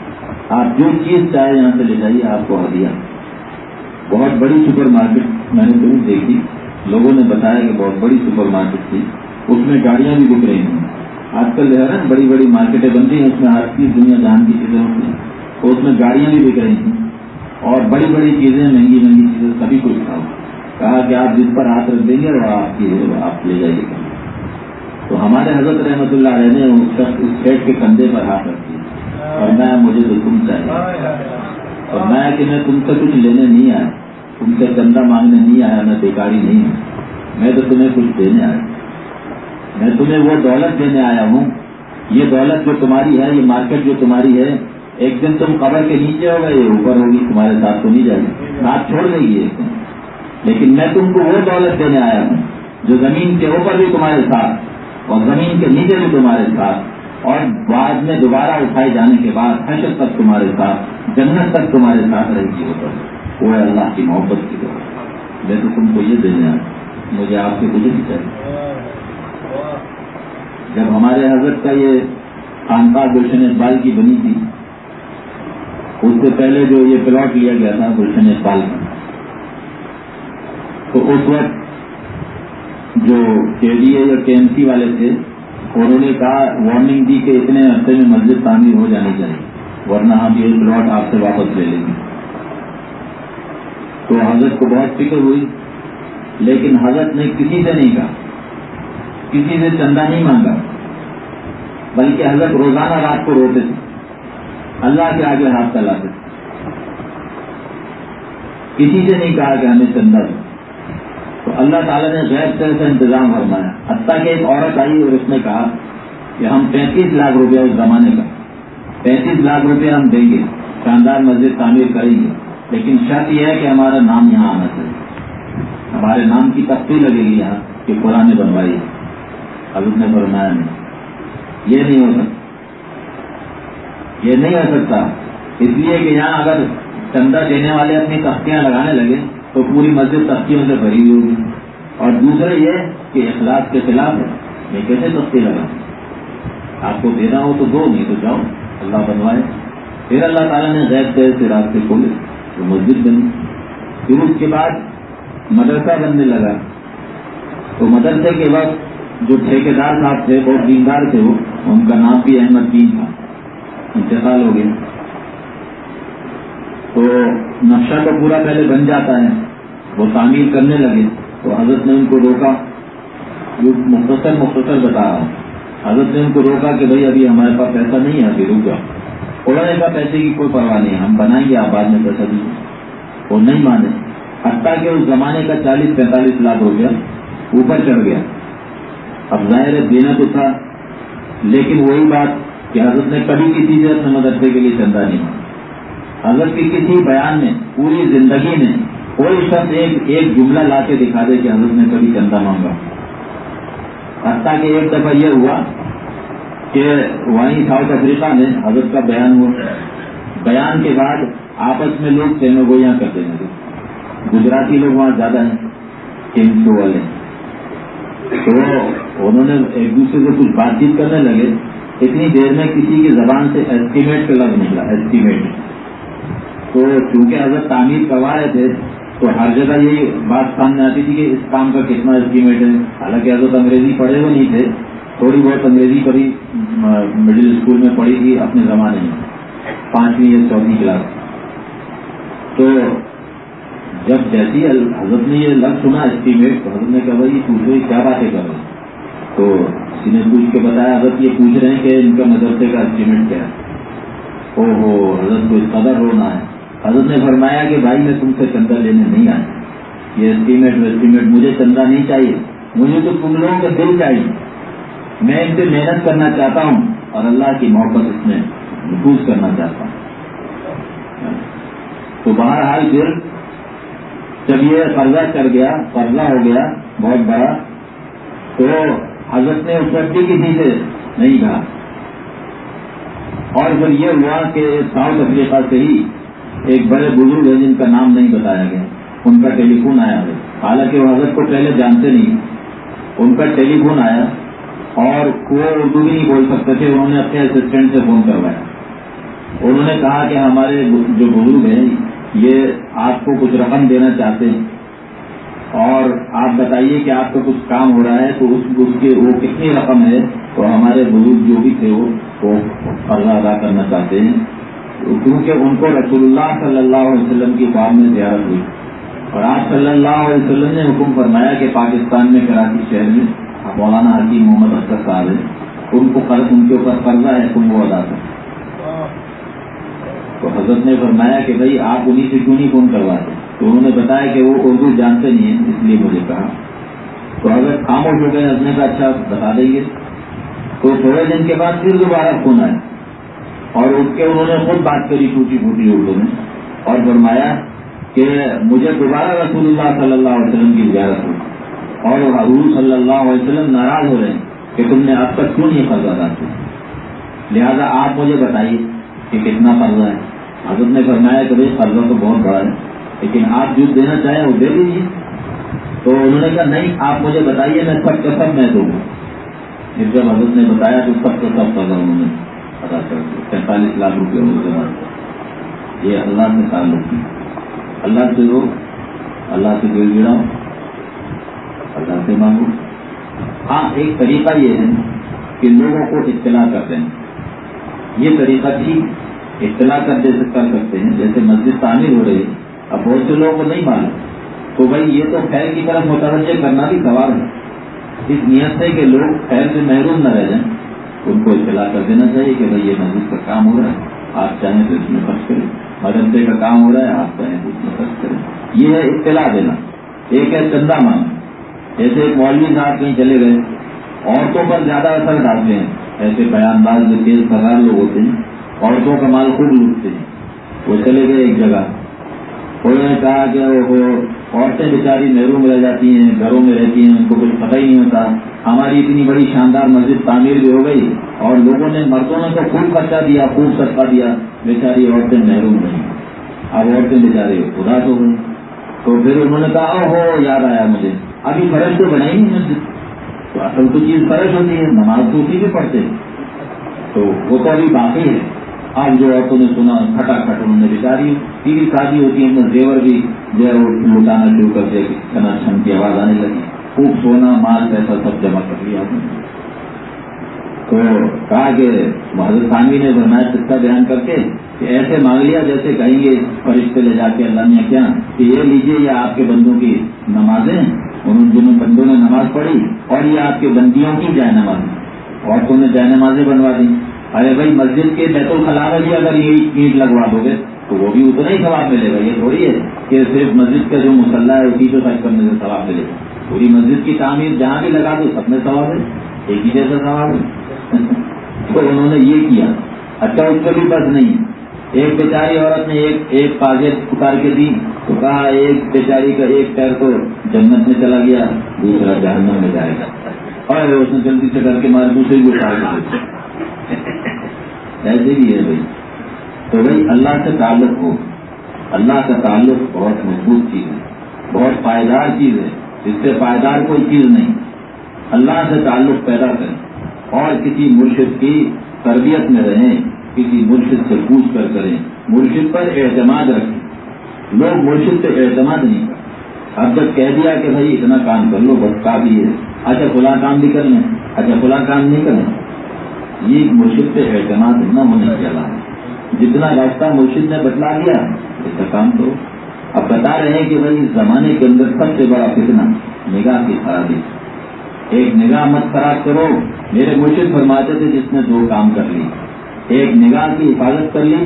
آپ جو چیز چاہے یہاں سے لے جائیے، آپ کو ہدیہ۔ بہت بڑی سپر مارکیٹ میں نے ضرور دیکھی۔ لوگوں نے بتایا کہ بہت بڑی سپر مارکیٹ تھی۔ اس میں گاڑیاں بھی بک رہی ہیں۔ آج کل جو ہے نا، بڑی بڑی مارکیٹیں بنتی ہیں، اس میں ہر چیز دنیا جہان کی چیزیں ہوتی ہیں۔ تو اس میں گاڑیاں بھی بک رہی تھیں اور بڑی بڑی چیزیں، مہنگی مہنگی چیزیں، سبھی کچھ تھا۔ کہا کہ آپ جس پر ہاتھ رکھ دیں گے، وہ آپ کی آپ لے جائیے۔ تو ہمارے حضرت رحمت اللہ علیہ نے اس شخص اس شیٹ کے کندھے پر ہاتھ رکھ دیا۔ اور میں مجھے تو تم چاہیے اور میں کہ میں تم سے کچھ لینے نہیں آیا۔ تم سے چندہ مانگنے نہیں آیا، میں بیکاری نہیں ہوں۔ میں تو تمہیں کچھ دینے آیا۔ میں تمہیں وہ دولت دینے آیا ہوں۔ یہ دولت جو تمہاری ہے، یہ مارکیٹ جو تمہاری ہے، ایک دن تم قبر کے نیچے ہوگا یہ اوپر ہوگی، تمہارے ساتھ تو نہیں جائے گی۔ بات چھوڑ دیں گی ایک دن لیکن میں تم کو وہ دولت دینے آیا ہوں، جو زمین کے اوپر بھی تمہارے ساتھ اور زمین کے نیچے بھی تمہارے ساتھ۔ اور بعد میں دوبارہ اٹھائے جانے کے بعد حشر تک تمہارے ساتھ، جنت تک تمہارے ساتھ رہے گی وہ ہے اللہ کی محبت کی دولت میں تو تم کو یہ دینے آیا مجھے آپ سے کچھ نہیں چاہیے جب ہمارے حضرت کا یہ خانقاہ گلشن اقبال کی بنی تھی، اس سے پہلے جو یہ پلاٹ لیا گیا تھا گلشن اقبال کا، تو اس وقت جو کے ڈی اے یا کے ایم سی والے تھے انہوں نے کہا وارننگ دی کہ اتنے عرصے میں مسجد تعمیر ہو جانی چاہیے، ورنہ ہم یہ پلاٹ آپ سے واپس لے لیں گے۔ تو حضرت کو بہت فکر ہوئی، لیکن حضرت نے کسی سے نہیں کہا، کسی سے چندہ نہیں مانگا، بلکہ حضرت روزانہ رات کو روتے تھے، اللہ کے آگے ہاتھ چلاتے تھے۔ کسی سے نہیں کہا کہ ہمیں چندہ دو۔ اللہ تعالیٰ نے غیر طرح سے انتظام فرمایا۔ حتیٰ کہ ایک عورت آئی اور اس نے کہا کہ ہم پینتیس لاکھ روپیہ اس زمانے کا، پینتیس لاکھ روپے ہم دیں گے۔ شاندار مسجد تعمیر کریں گے۔ لیکن شرط یہ ہے کہ ہمارا نام یہاں آنا چاہیے۔ ہمارے نام کی تختی لگے گی یہاں کہ پرانے بنوائی حضرت نے فرمایا نہیں۔ یہ نہیں ہو سکتا۔ یہ نہیں ہو سکتا۔ اس لیے کہ یہاں اگر چندہ دینے والے اپنی تختیاں لگانے لگے تو پوری مسجد تختیوں سے بھری ہوگی۔ اور دوسرا یہ کہ اخلاق کے خلاف ہے۔ کیسے تختی لگا آپ کو دینا ہو تو دو، نہیں تو جاؤ۔ اللہ بنوائے۔ پھر اللہ تعالیٰ نے غیر تیر سے راستے کھولے تو مسجد بنی۔ پھر اس کے بعد مدرسہ بننے لگا۔ تو مدرسے کے وقت جو ٹھیکیدار صاحب تھے، بہت دیندار تھے، وہ، ان کا نام بھی احمد دین تھا۔ انتقال ہو گیا۔ تو نقشہ تو پورا پہلے بن جاتا ہے۔ وہ تعمیر کرنے لگے۔ تو حضرت نے ان کو روکا۔ مختصر مختصر بتا رہا ہوں۔ حضرت نے ان کو روکا کہ بھائی ابھی ہمارے پاس پیسہ نہیں ہے، ابھی رک جاؤ۔ انہوں نے کہا پیسے کی کوئی پرواہ نہیں، ہم بنائیں گے، آپ بعد میں پیسہ دیجیے۔ وہ نہیں مانے۔ حتیٰ کہ اس زمانے کا چالیس پینتالیس لاکھ ہو گیا، اوپر چڑھ گیا۔ اب ظاہر ہے دینا تو تھا، لیکن وہی بات کہ حضرت نے کبھی کسی سے اپنے مدرسے کے لیے چندہ نہیں مانگا۔ حضرت کی کسی بیان میں، پوری زندگی میں کوئی شخص ایک ایک جملہ لا کے دکھا دے کہ حضرت نے کبھی چندہ مانگا۔ حتیٰ کہ ایک دفعہ یہ ہوا کہ وہیں ساؤتھ افریقہ میں حضرت کا بیان ہوا۔ بیان کے بعد آپس میں لوگ تین گوئیاں کرتے ہیں۔ گجراتی لوگ وہاں زیادہ ہیں کیمسو والے۔ تو انہوں نے ایک دوسرے سے کچھ بات چیت کرنے لگے۔ اتنی دیر میں کسی کی زبان سے ایسٹیمیٹ کا لفظ نکلا ایسٹیمیٹ تو چونکہ حضرت تعمیر کروا رہے تھے، تو ہر جگہ یہی بات سامنے آتی تھی کہ اس کام کا کتنا ایسٹیمیٹ ہے۔ حالانکہ حضرت انگریزی پڑھے ہوئے نہیں تھے، تھوڑی بہت انگریزی پڑھی مڈل اسکول میں پڑھی تھی اپنے زمانے میں، پانچویں یا چوتھویں کلاس۔ تو جب جیسی حضرت نے یہ لفظ سنا اسٹیمیٹ تو حضرت نے کہا، بھائی پوچھو کیا باتیں کر رہے تو کسی نے پوچھ کے بتایا، حضرت، یہ پوچھ رہے ہیں کہ ان کا مدرسے کا اسٹیمیٹ کیا ہے؟ او ہو، حضرت کو اس قدر رونا ہے۔ حضرت نے فرمایا کہ بھائی میں تم سے چندہ لینے نہیں آیا۔ یہ اسٹیمیٹ ویسٹیمیٹ مجھے چندہ نہیں چاہیے۔ مجھے تو تم لوگوں کا دل چاہیے۔ میں ان سے محنت کرنا چاہتا ہوں اور اللہ کی محبت اس میں محفوظ کرنا چاہتا ہوں۔ تو بہرحال پھر جب یہ قرضہ چڑھ گیا، قرضہ ہو گیا بہت بڑا، تو حضرت نے اس وقت کسی سے نہیں کہا۔ اور پھر یہ ہوا کہ ساؤتھ افریقہ سے ہی ایک بڑے بزرگ ہے جن کا نام نہیں بتایا گیا۔ ان کا ٹیلی فون آیا ہے۔ حالانکہ وہ حضرت کو پہلے جانتے نہیں۔ ان کا ٹیلی فون آیا اور وہ اردو بھی نہیں بول سکتے تھے۔ انہوں نے اپنے اسسٹنٹ سے فون کروایا۔ انہوں نے کہا کہ ہمارے جو بزرگ ہیں، یہ آپ کو کچھ رقم دینا چاہتے ہیں۔ اور آپ بتائیے کہ آپ کا کچھ کام ہو رہا ہے تو اس اس کے وہ کتنی رقم ہے؟ تو ہمارے بزرگ جو بھی تھے وہ قرضہ ادا کرنا چاہتے ہیں۔ کیونکہ ان کو رسول اللہ صلی اللہ علیہ وسلم کی خواب میں زیارت ہوئی۔ اور آپ صلی اللہ علیہ وسلم نے حکم فرمایا کہ پاکستان میں کراچی شہر میں مولانا حکیم محمد اختر صاحب ہیں، ان کو قرض، ان کے اوپر قرضہ ہے، تم وہ ادا کر تو حضرت نے فرمایا کہ بھائی، آپ انہیں سے کیوں نہیں فون کرواتے؟ تو انہوں نے بتایا کہ وہ اردو جانتے نہیں ہیں، اس لیے مجھے کہا۔ تو اگر خاموش ہو گئے، حضرت کا اچھا بتا دیں گے۔ تو تھوڑے دن کے بعد پھر دوبارہ فون آئے اور اس کے انہوں نے خود بات کری ٹوٹی پھوٹی اردو میں اور فرمایا کہ مجھے دوبارہ رسول اللہ صلی اللہ علیہ وسلم کی زیارت ہوئی اور حضور صلی اللہ علیہ وسلم ناراض ہو رہے ہیں کہ تم نے اب تک کیوں نہیں قرضہ ادا کیا؟ لہذا آپ مجھے بتائیے کہ کتنا قرضہ ہے۔ حضرت نے فرمایا کہ بھائی قرضہ تو بہت بڑا ہے، لیکن آپ جو دینا چاہیں وہ دے دیجیے تو انہوں نے کہا، نہیں، آپ مجھے بتائیے، میں سب کا سب میں دوں۔ گا پھر جب حضرت نے بتایا تو سب کا سب قرضہ انہوں نے۔ ادا کر دیا پینتالیس لاکھ روپئے انہوں نے یہ اللہ سے تعلق کی اللہ سے رو اللہ سے دل گڑاؤ اللہ سے مانگو۔ ہاں ایک طریقہ یہ ہے کہ لوگوں کو اطلاع کرتے ہیں یہ طریقہ ٹھیک، اطلاع کر دے کر سکتے ہیں۔ جیسے مسجد تعمیر ہو رہی ہے۔ اب بہت سے لوگوں کو نہیں معلوم۔ تو بھائی، یہ تو خیر کی طرف متوجہ کرنا بھی سوال ہے۔ اس نیت سے کہ لوگ خیر سے محروم نہ رہ جائیں۔ ان کو اطلاع کر دینا چاہیے کہ بھائی یہ مسجد کا کام ہو رہا ہے۔ آپ چاہیں تو اس میں خرچ کریں۔ مدرسے کا کام ہو رہا ہے، آپ کہیں تو اس میں خرچ کریں۔ یہ ہے اطلاع دینا۔ ایک ہے چندہ مان جیسے ایک مولوی صاحب کہیں چلے گئے، عورتوں پر زیادہ اثر ڈالتے ہیں۔ ایسے بیان باز جو تیز سرار لوگ ہوتے ہیں، عورتوں کا مال خوب لوٹتے ہیں۔ وہ چلے گئے ایک جگہ۔ انہوں نے کہا کہ وہ عورتیں بیچاری محروم رہ جاتی ہیں، گھروں میں رہتی ہیں، ان کو کچھ پتہ ہی نہیں ہوتا۔ ہماری اتنی بڑی شاندار مسجد تعمیر بھی ہو گئی اور لوگوں نے مردوں نے تو خوب خرچہ دیا، خوب سستا دیا۔ بیچاری عورتیں محروم رہی اب عورتیں بیچاری اداس ہو گئی تو پھر انہوں نے کہا ہو یاد آیا مجھے۔ ابھی فرش تو بنائی نہیں مسجد تو اصل تو چیز فرش ہوتی ہے، نماز تو اسی بھی پڑھتے۔ تو وہ تو ابھی باقی ہے۔ آج جو عورتوں نے سنا کھٹا کھٹ انہوں نے بیچاری تیری شادی ہوتی ہے ان زیور بھی جو ہے وہ لٹانا شروع کر دیا کنا چھن کی آواز آنے لگی۔ خوب سونا، مال، پیسہ سب جمع کر لیا تو کہا کہ حضرت خانوی نے فرمایا سکتا بیان کر کے کہ ایسے مانگ لیا جیسے کہیں گے فرشتے لے جا کے اللہ نے کیا۔ کہ یہ لیجیے یہ آپ کے بندوں کی نمازیں ان جنہوں بندوں نے نماز پڑھی اور یہ آپ کے بندیوں کی جائے نماز عورتوں نے جائے نمازیں بنوا دی ارے بھائی مسجد کے بیت الخلا میں بھی اگر یہ اینٹ لگوا دو گے، تو وہ بھی اتنا ہی ثواب ملے گا۔ یہ تھوڑی ہے کہ صرف مسجد کا جو مسلح ہے، اسی کو سائز کرنے سے ثواب ملے گا۔ پوری مسجد کی تعمیر جہاں بھی لگا دو، سب میں ثواب ہے۔ ایک ہی جیسا ثواب ہے۔ تو انہوں نے یہ کیا۔ اچھا اس کا بھی بس نہیں۔ ایک بیچاری عورت نے ایک ایک پاگیٹ اتار کے دی، تو کہا، ایک بیچاری کا ایک پیر تو جنت میں چلا گیا، دوسرا جہنم میں جائے گا۔ اور اس نے جلدی سے کر کے مارے دوسرے کو اٹھا کے ایسے بھی ہے بھائی۔ تو بھائی، اللہ سے تعلق ہو۔ اللہ کا تعلق بہت مضبوط چیز ہے، بہت پائیدار چیز ہے۔ اس سے پائیدار کوئی چیز نہیں۔ اللہ سے تعلق پیدا کریں۔ اور کسی مرشد کی تربیت میں رہیں، کسی مرشد سے پوچھ کر کریں۔ مرشد پر اعتماد رکھیں۔ لوگ مرشد پہ اعتماد نہیں کرتے۔ اب جب کہہ دیا کہ بھائی، اتنا کام کر لو، بس کافی ہے۔ اچھا کھلا کام بھی کر لیں۔ اچھا کھلا کام نہیں کریں یہ مرشد پہ اعتماد نہ ہونے چلا ہے۔ جتنا راستہ مرشد نے بتلا دیا، اس کا کام تو اب بتا رہے ہیں کہ بھائی، اس زمانے کے اندر سب سے بڑا فتنہ نگاہ کی خرابی۔ ایک نگاہ مت خراب کرو۔ میرے مرشد فرماتے تھے، جس نے دو کام کر لی ایک نگاہ کی حفاظت کر لی،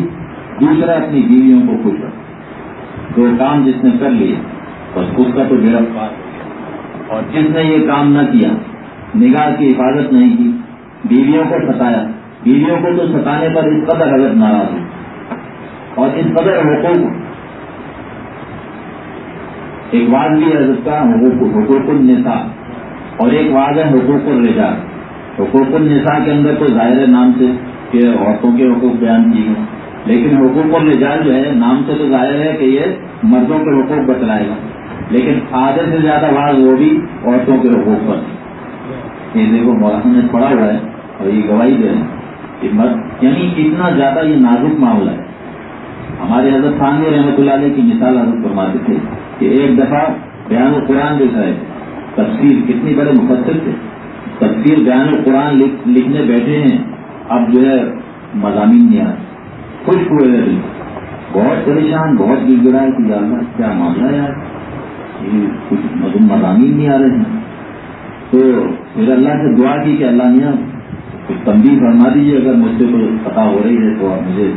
دوسرا اپنی بیویوں کو خوش رکھ۔ دو کام جس نے کر لیے بس خود کا تو گرفتار اور جس نے یہ کام نہ کیا، نگاہ کی حفاظت نہیں کی۔ بیویوں کو ستایا۔ بیویوں کو تو ستانے پر اس قدر حضرت ناراض ہو اور اس قدر حقوق۔ ایک واد بھی حضرت کا، حقوق النساء۔ اور ایک واد ہے حقوق الرجال۔ حقوق النساء کے اندر تو ظاہر نام سے کہ عورتوں کے حقوق بیان کیے گئے۔ لیکن حقوق الرجال جو ہے، نام سے تو ظاہر ہے کہ یہ مردوں کے حقوق بتلائے گا لیکن آدھے سے زیادہ واضح وہ بھی عورتوں کے حقوق پر۔ یہ دیکھو، مولانا نے پڑا ہوا ہے۔ اور یہ گواہی دے رہے ہیں کہ مرد یعنی اتنا زیادہ یہ نازک معاملہ ہے۔ ہمارے حضرت خان رحمۃ اللہ علیہ کی مثال حضرت فرماتے تھے کہ ایک دفعہ بیان القرآن جیسا ہے۔ تفسیر کتنی بڑے مفسر تھے۔ تفسیر بیان القرآن لکھنے بیٹھے ہیں۔ اب جو ہے مضامین نہیں آتے خوش ہوئے دل۔ بہت پریشان، بہت گر گرا ہے کہ اللہ، کیا معاملہ یار؟ یہ کچھ مزم مضامین نہیں آ رہے ہیں۔ تو پھر اللہ سے دعا کی کہ اللہ میاں کچھ تنبیہ فرما دیجیے اگر مجھ سے کوئی پتا ہو رہی ہے تو آپ مجھے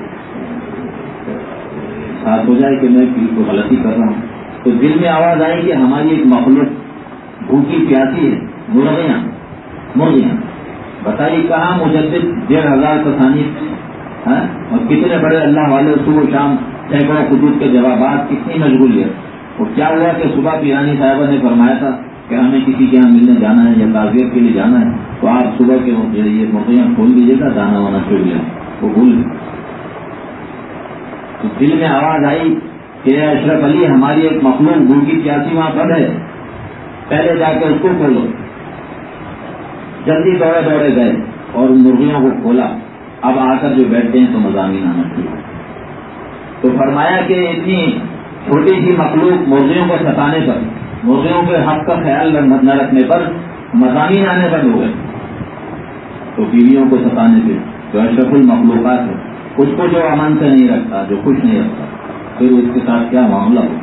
ساتھ ہو جائے کہ میں کو غلطی کر رہا ہوں۔ تو دل میں آواز آئی کہ ہماری ایک مخلوق بھوکی پیاسی ہے، مرغیاں مرغیاں۔ بتائیے کہاں مجدد ڈیڑھ ہزار تصانیف ہاں؟ اور کتنے بڑے اللہ والے صبح شام سینکڑوں خطوط کے جوابات کتنی مشغولیت وہ کیا ہوا کہ صبح پیرانی صاحبہ نے فرمایا تھا کہ ہمیں کسی کے یہاں ملنے جانا ہے یا تعزیت کے لیے جانا ہے، تو آپ صبح کے یہ مرغیاں کھول دیجیے گا دانا وانا چھوڑ لیا وہ بھول تو دل میں آواز آئی کہ اشرف علی، ہماری ایک مخلوق گڑ کی پیاسی وہاں پر ہے۔ پہلے جا کے اس کو کھولو۔ جلدی دوڑے دوڑے گئے اور مرغیوں کو کھولا۔ اب آ کر جو بیٹھتے ہیں تو مضامین آنا چاہیے تو فرمایا کہ اتنی چھوٹی سی مخلوق مرغیوں کو ستانے پر مرغیوں کے حق کا خیال نہ رکھنے پر مضامین آنے بند ہو گئے۔ تو بیویوں کو ستانے پہ جو اشرف المخلوقات ہے اس کو جو امن سے نہیں رکھتا، جو خوش نہیں رکھتا، پھر اس کے ساتھ کیا معاملہ ہو؟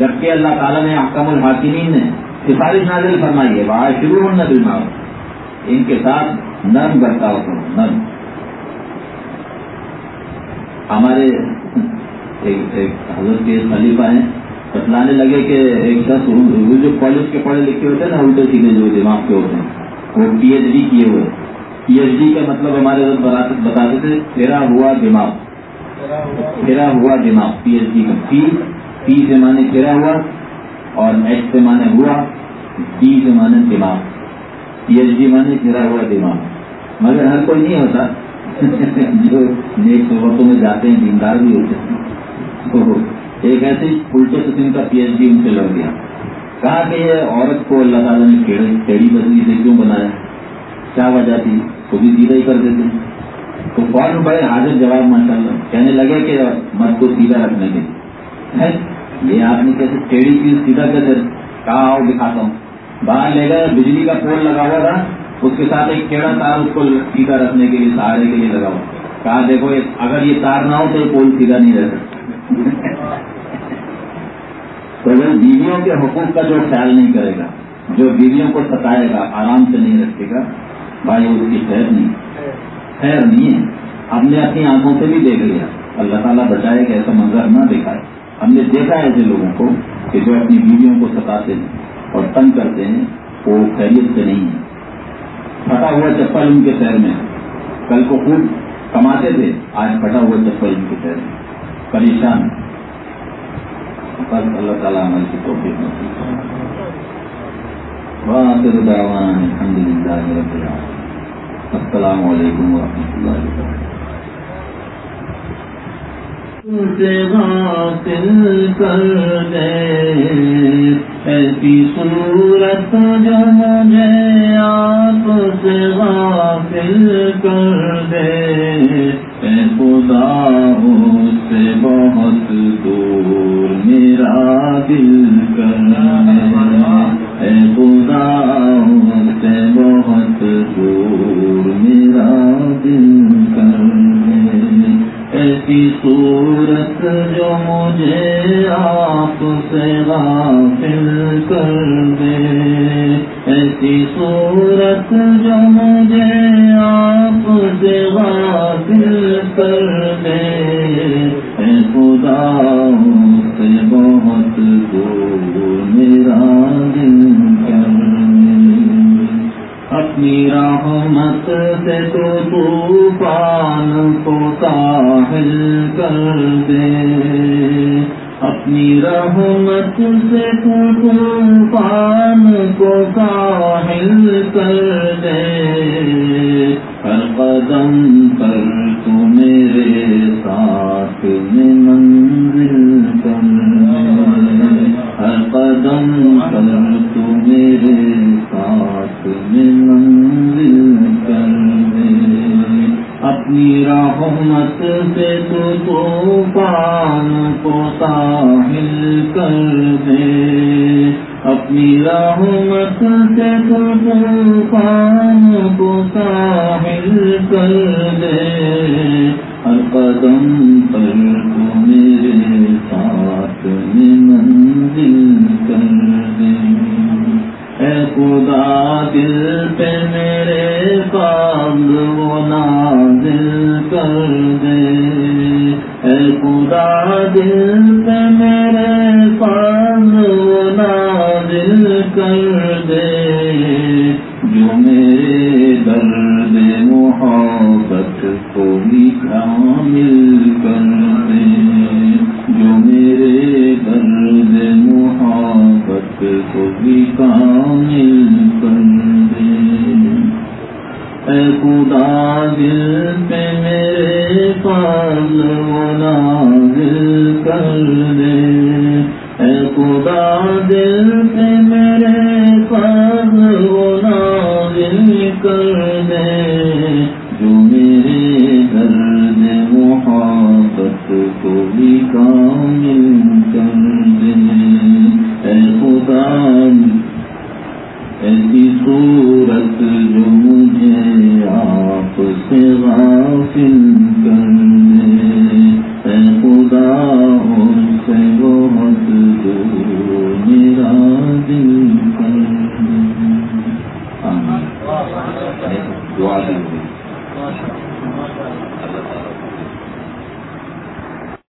جبکہ اللہ تعالیٰ نے حکم الحاکمین نے سفارش نازل فرمائی ہے وہاں شروع ہونا دماغ ان کے ساتھ نرم برتاؤ کرو، نرم۔ ہمارے ایک حضرت کے خلیفہ ہیں بتلانے لگے کہ ایک دس جو کالج کے پڑھے لکھے ہوتے ہیں نا، الٹے سیدھے جو دماغ کے ہوتے ہیں، وہ پی ایچ ڈی کیے ہوئے پی ایچ ڈی کا مطلب ہمارے بتاتے تھے تیرا ہوا دماغ۔ تیرا ہوا دماغ پی ایچ ڈی کا پی پی سے مانے تیرا ہوا اور ایچ سے مانے ہوا ڈی سے مانے دماغ۔ پی ایچ ڈی مانے تیرا ہوا دماغ۔ مگر ہر کوئی نہیں ہوتا۔ جو نیک صحبتوں میں جاتے ہیں، دیندار بھی ہوتے ہیں۔ ایک ایسے الٹے قسم کا پی ایچ ڈی ان سے لڑ گیا۔ کہا کہ یہ عورت کو اللہ تعالیٰ نے ٹیڑھی بدلی سے کیوں بنایا؟ کیا وجہ تھی؟ تو بھی سیدھا ہی کر دیتے۔ تو فوراً بڑے حاضر جواب ماشاء اللہ کہنے لگے کہ مت کو سیدھا رکھنے کے یہ آپ نے کیسے ٹیڑھی چیز سیدھا کیسے کہا، آؤ، دکھاتا ہوں۔ باہر لے گئے، بجلی کا پول لگا ہوا تھا۔ اس کے ساتھ ایک کیڑا تار اس کو سیدھا رکھنے کے لیے، سہارے کے لیے لگا ہوا۔ کہا، دیکھو، اگر یہ تار نہ ہو تو یہ پول سیدھا نہیں رہ سکتا۔ تو بیویوں کے حقوق کا جو خیال نہیں کرے گا، جو بیویوں کو ستائے گا، آرام سے نہیں رکھے گا، بھائی اس کی خیر نہیں۔ خیر نہیں ہے۔ ہم نے اپنی آنکھوں سے بھی دیکھ لیا۔ اللہ تعالیٰ بچائے کہ ایسا منظر نہ دیکھا ہے ہم نے دیکھا ہے ایسے لوگوں کو کہ جو اپنی بیویوں کو ستاتے ہیں اور تنگ کرتے ہیں، وہ خیریت سے نہیں ہے پھٹا ہوا چپل ان کے شہر میں۔ کل کو خوب کماتے تھے، آج پھٹا ہوا چپل ان کے شہر میں۔ پریشان بس اللہ تعالیٰ عمل کی توفیق نصیب دعوان الحمد للہ رب العالمین السلام علیکم ورحمۃ اللہ وبرکاتہ حاصل کر لے ایسی صورت جو مجھے آپ سے غافل کر دے اے خدا سے بہت دور میرا دل کرنا اے خدا سے بہت دور میرا دل ایسی صورت جو مجھے آپ سے غافل کر دے۔ ایسی صورت جو مجھے آپ سے غافل کر دے۔ اے خدا سے بہت دور میرا اپنی رحمت سے تو طوفان کو ساحل کر دے۔ اپنی رحمت سے تو طوفان کو ساحل کر دے۔ ہر قدم پر تو میرے ساتھ میں منزل کر ہر قدم پر تو میرے ساتھ میں منزل کر دے اپنی رحمت سے تو طوفان کو ساحل کر دے. اپنی رحمت سے تو طوفان کو ساحل کر دے. ہر قدم دل